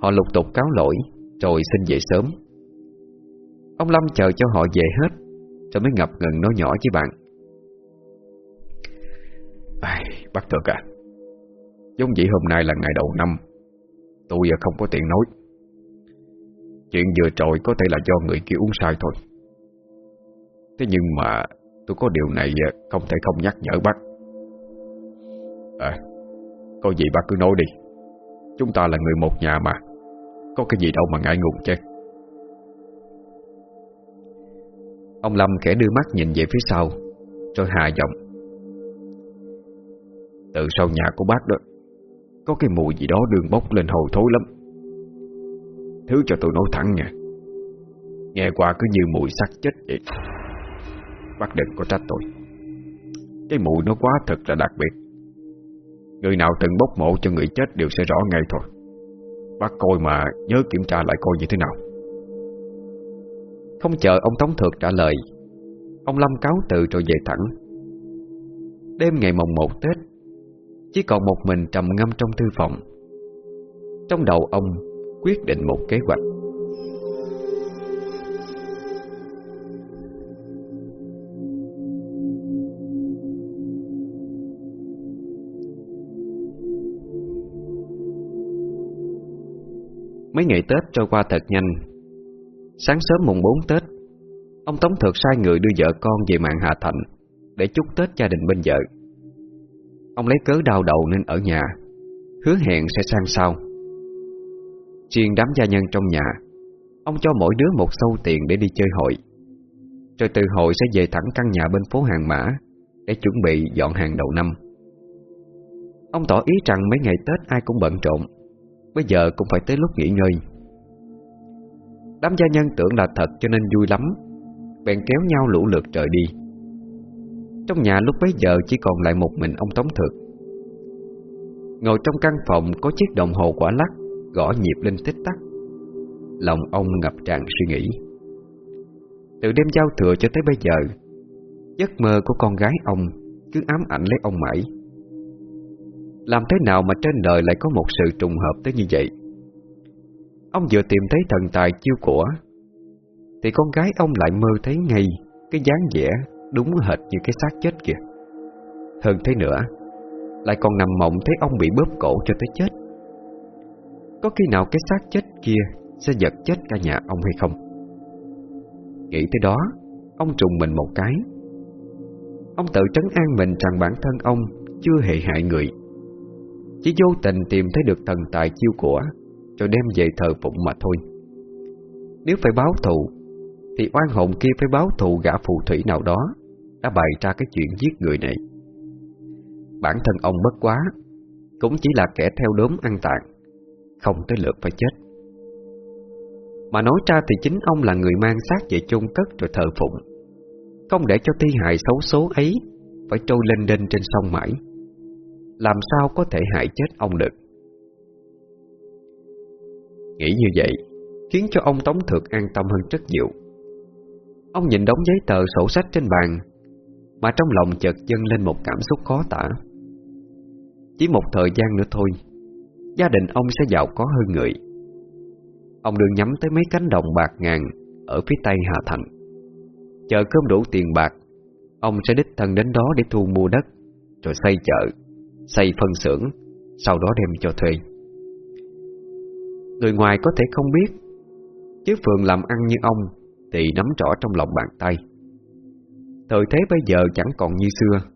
Họ lục tục cáo lỗi, Rồi xin về sớm. Ông Lâm chờ cho họ về hết, Rồi mới ngập ngừng nói nhỏ với bạn. Ai, Bác thật à? Giống vậy hôm nay là ngày đầu năm. Tôi à không có tiền nói. Chuyện vừa trội có thể là do người kia uống sai thôi. Thế nhưng mà Tôi có điều này à, không thể không nhắc nhở bác. À Có gì bác cứ nói đi. Chúng ta là người một nhà mà. Có cái gì đâu mà ngại ngùng chứ. Ông Lâm khẽ đưa mắt nhìn về phía sau Rồi hạ giọng. Từ sau nhà của bác đó. Có cái mùi gì đó đường bốc lên hồi thối lắm. Thứ cho tôi nói thẳng nha. Nghe qua cứ như mùi xác chết vậy. Bác đừng có trách tôi. Cái mùi nó quá thật là đặc biệt. Người nào từng bốc mộ cho người chết đều sẽ rõ ngay thôi. Bác coi mà nhớ kiểm tra lại coi như thế nào. Không chờ ông Tống Thược trả lời, Ông Lâm cáo từ rồi về thẳng. Đêm ngày mồng một Tết chỉ còn một mình trầm ngâm trong thư phòng. Trong đầu ông quyết định một kế hoạch. Mấy ngày Tết trôi qua thật nhanh. Sáng sớm mùng 4 Tết, Ông Tống Thược sai người đưa vợ con về mạng Hà Thành Để chúc Tết gia đình bên vợ. Ông lấy cớ đau đầu nên ở nhà, Hứa hẹn sẽ sang sau. Chuyên đám gia nhân trong nhà, Ông cho mỗi đứa một sâu tiền để đi chơi hội. Rồi từ hội sẽ về thẳng căn nhà bên phố Hàng Mã Để chuẩn bị dọn hàng đầu năm. Ông tỏ ý rằng mấy ngày Tết ai cũng bận rộn, Bây giờ cũng phải tới lúc nghỉ ngơi. Đám gia nhân tưởng là thật cho nên vui lắm, Bèn kéo nhau lũ lượt trời đi. Trong nhà lúc bấy giờ chỉ còn lại một mình ông Tống Thực. Ngồi trong căn phòng có chiếc đồng hồ quả lắc, Gõ nhịp lên tích tắc. Lòng ông ngập tràn suy nghĩ. Từ đêm giao thừa cho tới bây giờ, Giấc mơ của con gái ông Cứ ám ảnh lấy ông mãi. Làm thế nào mà trên đời lại có một sự trùng hợp tới như vậy? Ông vừa tìm thấy thần tài chiêu của, Thì con gái ông lại mơ thấy ngay Cái dáng vẻ đúng hệt như cái xác chết kìa. Hơn thế nữa, Lại còn nằm mộng thấy ông bị bóp cổ cho tới chết. Có khi nào cái xác chết kia Sẽ giật chết cả nhà ông hay không? Nghĩ tới đó, Ông trùng mình một cái. Ông tự trấn an mình rằng bản thân ông Chưa hề hại người. Chỉ vô tình tìm thấy được thần tài chiêu của, Rồi đem về thờ phụng mà thôi. Nếu phải báo thù, Thì oan hồn kia phải báo thù gã phù thủy nào đó. Đã bày ra cái chuyện giết người này. Bản thân ông bất quá, Cũng chỉ là kẻ theo đốm ăn tàn, Không tới lượt phải chết. Mà nói ra thì chính ông là người mang xác về chôn cất rồi thờ phụng, Không để cho thi hại xấu số ấy Phải trôi lên đên trên sông mãi. Làm sao có thể hại chết ông được? Nghĩ như vậy, Khiến cho ông Tống Thực an tâm hơn rất nhiều. Ông nhìn đống giấy tờ sổ sách trên bàn mà trong lòng chợt dâng lên một cảm xúc khó tả. Chỉ một thời gian nữa thôi, Gia đình ông sẽ giàu có hơn người. Ông đừng nhắm tới mấy cánh đồng bạc ngàn Ở phía tây Hà Thành. Chờ cơm đủ tiền bạc, Ông sẽ đích thân đến đó để thu mua đất, Rồi xây chợ, Xây phân xưởng, Sau đó đem cho thuê. Người ngoài có thể không biết, Chứ Phường làm ăn như ông Thì nắm rõ trong lòng bàn tay. Thời thế bây giờ chẳng còn như xưa.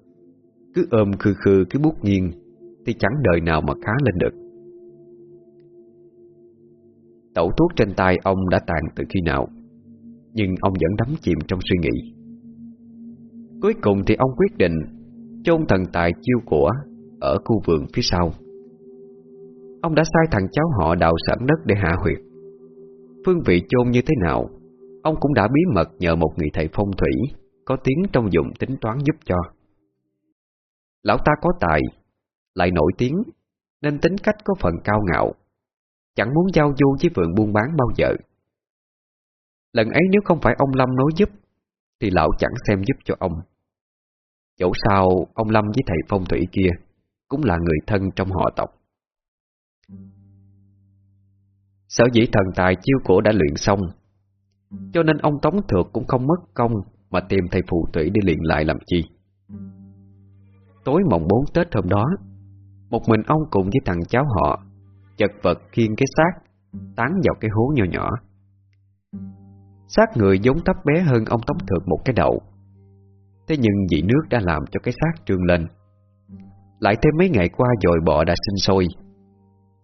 Cứ ôm khư khư cái bút nghiêng, Thì chẳng đời nào mà khá lên được. Tẩu thuốc trên tay ông đã tàn từ khi nào? Nhưng ông vẫn đắm chìm trong suy nghĩ. Cuối cùng thì ông quyết định Chôn thần tài chiêu của Ở khu vườn phía sau. Ông đã sai thằng cháu họ đào sẵn đất để hạ huyệt. Phương vị chôn như thế nào, Ông cũng đã bí mật nhờ một người thầy phong thủy có tiếng trong dụng tính toán giúp cho. Lão ta có tài, Lại nổi tiếng, Nên tính cách có phần cao ngạo, Chẳng muốn giao du với vườn buôn bán bao giờ. Lần ấy nếu không phải ông Lâm nói giúp, Thì lão chẳng xem giúp cho ông. Dẫu sao ông Lâm với thầy phong thủy kia Cũng là người thân trong họ tộc. Sở dĩ thần tài chiêu cổ đã luyện xong, Cho nên ông Tống Thược cũng không mất công mà tìm thầy phù thủy đi luyện lại làm chi. Tối mồng bốn Tết hôm đó, Một mình ông cùng với thằng cháu họ, Chật vật khiêng cái xác, Tán vào cái hố nhỏ nhỏ. Xác người giống thấp bé hơn ông Tống Thược một cái đầu. Thế nhưng vị nước đã làm cho cái xác trương lên. Lại thêm mấy ngày qua dồi bọ đã sinh sôi,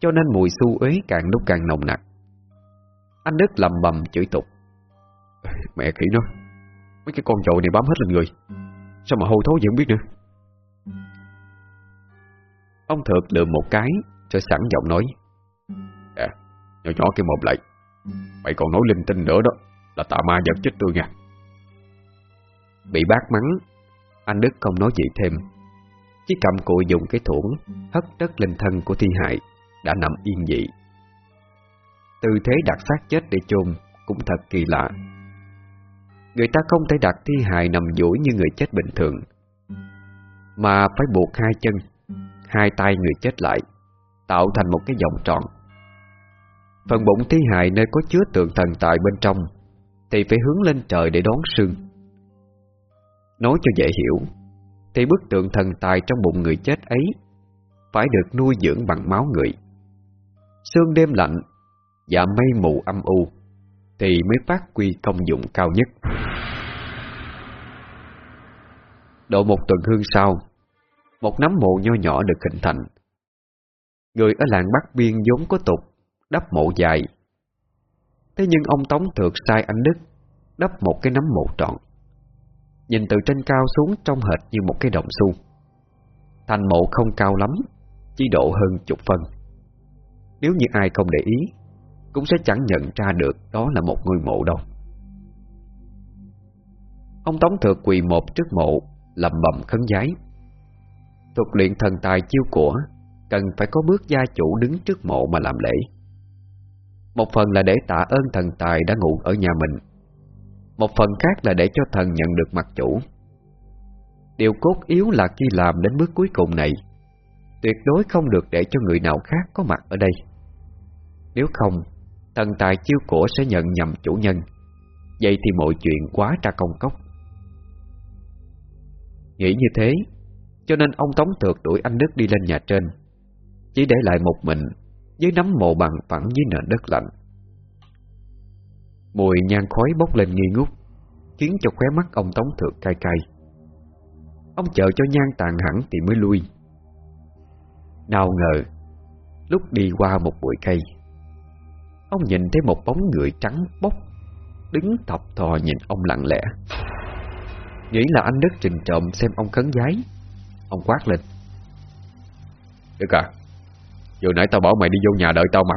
Cho nên mùi su uế càng lúc càng nồng nặc. Anh Đức lầm bầm chửi tục. Mẹ khỉ nó. Mấy cái con dậu này bám hết lên người. Sao mà hô thối gì không biết nữa? Ông thượng lượm một cái Rồi sẵn giọng nói. À nhỏ nhỏ cái mồm lại. Mày còn nói linh tinh nữa đó, Là tà ma giật chết tôi nha. Bị bác mắng, Anh Đức không nói gì thêm. Chỉ cầm cụi dùng cái thủng, Hất đất lên thân của thi hại Đã nằm yên dị. Tư thế đặt xác chết để chôn Cũng thật kỳ lạ. Người ta không thể đặt thi hài nằm duỗi như người chết bình thường, Mà phải buộc hai chân, Hai tay người chết lại, Tạo thành một cái vòng tròn. Phần bụng thi hài nơi có chứa tượng thần tài bên trong Thì phải hướng lên trời để đón sương. Nói cho dễ hiểu, Thì bức tượng thần tài trong bụng người chết ấy Phải được nuôi dưỡng bằng máu người. Sương đêm lạnh Và mây mù âm u. Thì mới phát quy công dụng cao nhất. Độ một tuần hương sau, Một nắm mộ nho nhỏ được hình thành. Người ở làng Bắc Biên vốn có tục, Đắp mộ dài. Thế nhưng ông Tống Thược sai anh Đức, Đắp một cái nắm mộ trọn. Nhìn từ trên cao xuống trông hệt như một cái động xu. Thành mộ không cao lắm, Chỉ độ hơn chục phân. Nếu như ai không để ý cũng sẽ chẳng nhận ra được Đó là một ngôi mộ đâu. Ông Tống Thược quỳ một trước mộ, Lầm bầm khấn giái. Thuật luyện thần tài chiêu của, Cần phải có bước gia chủ đứng trước mộ mà làm lễ. Một phần là để tạ ơn thần tài đã ngủ ở nhà mình. Một phần khác là để cho thần nhận được mặt chủ. Điều cốt yếu là khi làm đến bước cuối cùng này, Tuyệt đối không được để cho người nào khác có mặt ở đây. Nếu không Thần tài chiêu cổ sẽ nhận nhầm chủ nhân. Vậy thì mọi chuyện quá ra công cốc. Nghĩ như thế, Cho nên ông Tống Thược đuổi anh Đức đi lên nhà trên. Chỉ để lại một mình Với nắm mộ bằng phẳng dưới nền đất lạnh. Mùi nhang khói bốc lên nghi ngút, Khiến cho khóe mắt ông Tống Thược cay cay. Ông chờ cho nhang tàn hẳn thì mới lui. Nào ngờ, Lúc đi qua một bụi cây Ông nhìn thấy một bóng người trắng bốc, Đứng thọc thò nhìn ông lặng lẽ. Nghĩ là anh Đức trình trộm xem ông khấn giái. Ông quát lên. Đức à Vừa nãy tao bảo mày đi vô nhà đợi tao mà.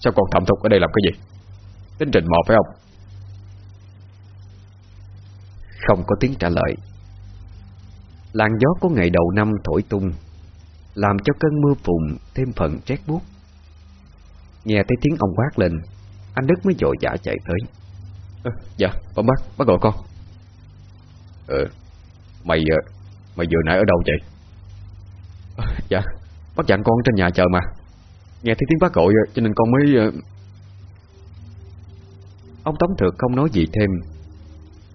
Sao còn thầm thục ở đây làm cái gì? Tính trình mò phải không? Không có tiếng trả lời. Làn gió của ngày đầu năm thổi tung, Làm cho cơn mưa phùn thêm phần trét buốt. Nghe thấy tiếng ông quát lên Anh Đức mới dội dã chạy tới. À, Dạ, bác bác, bác gọi con. Ừ, mày mày vừa nãy ở đâu vậy? À, dạ, bác dặn con trên nhà chờ mà. Nghe thấy tiếng bác gọi cho nên con mới... Ông Tống Thược không nói gì thêm.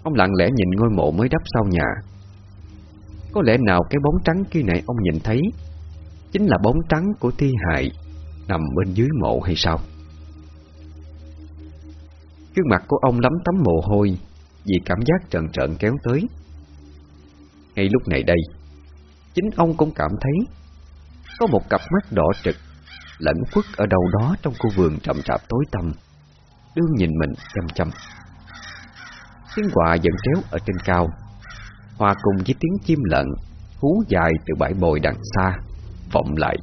Ông lặng lẽ nhìn ngôi mộ mới đắp sau nhà. Có lẽ nào cái bóng trắng kia này ông nhìn thấy Chính là bóng trắng của thi hại Nằm bên dưới mộ hay sao? Gương mặt của ông lắm tấm mồ hôi Vì cảm giác trần trợn kéo tới. Ngay lúc này đây, Chính ông cũng cảm thấy Có một cặp mắt đỏ trực, Lẫn khuất ở đâu đó trong khu vườn trầm trạp tối tăm, Đương nhìn mình chăm chăm. Tiếng quạ dẫn tréo ở trên cao, Hòa cùng với tiếng chim lợn Hú dài từ bãi bồi đằng xa Vọng lại.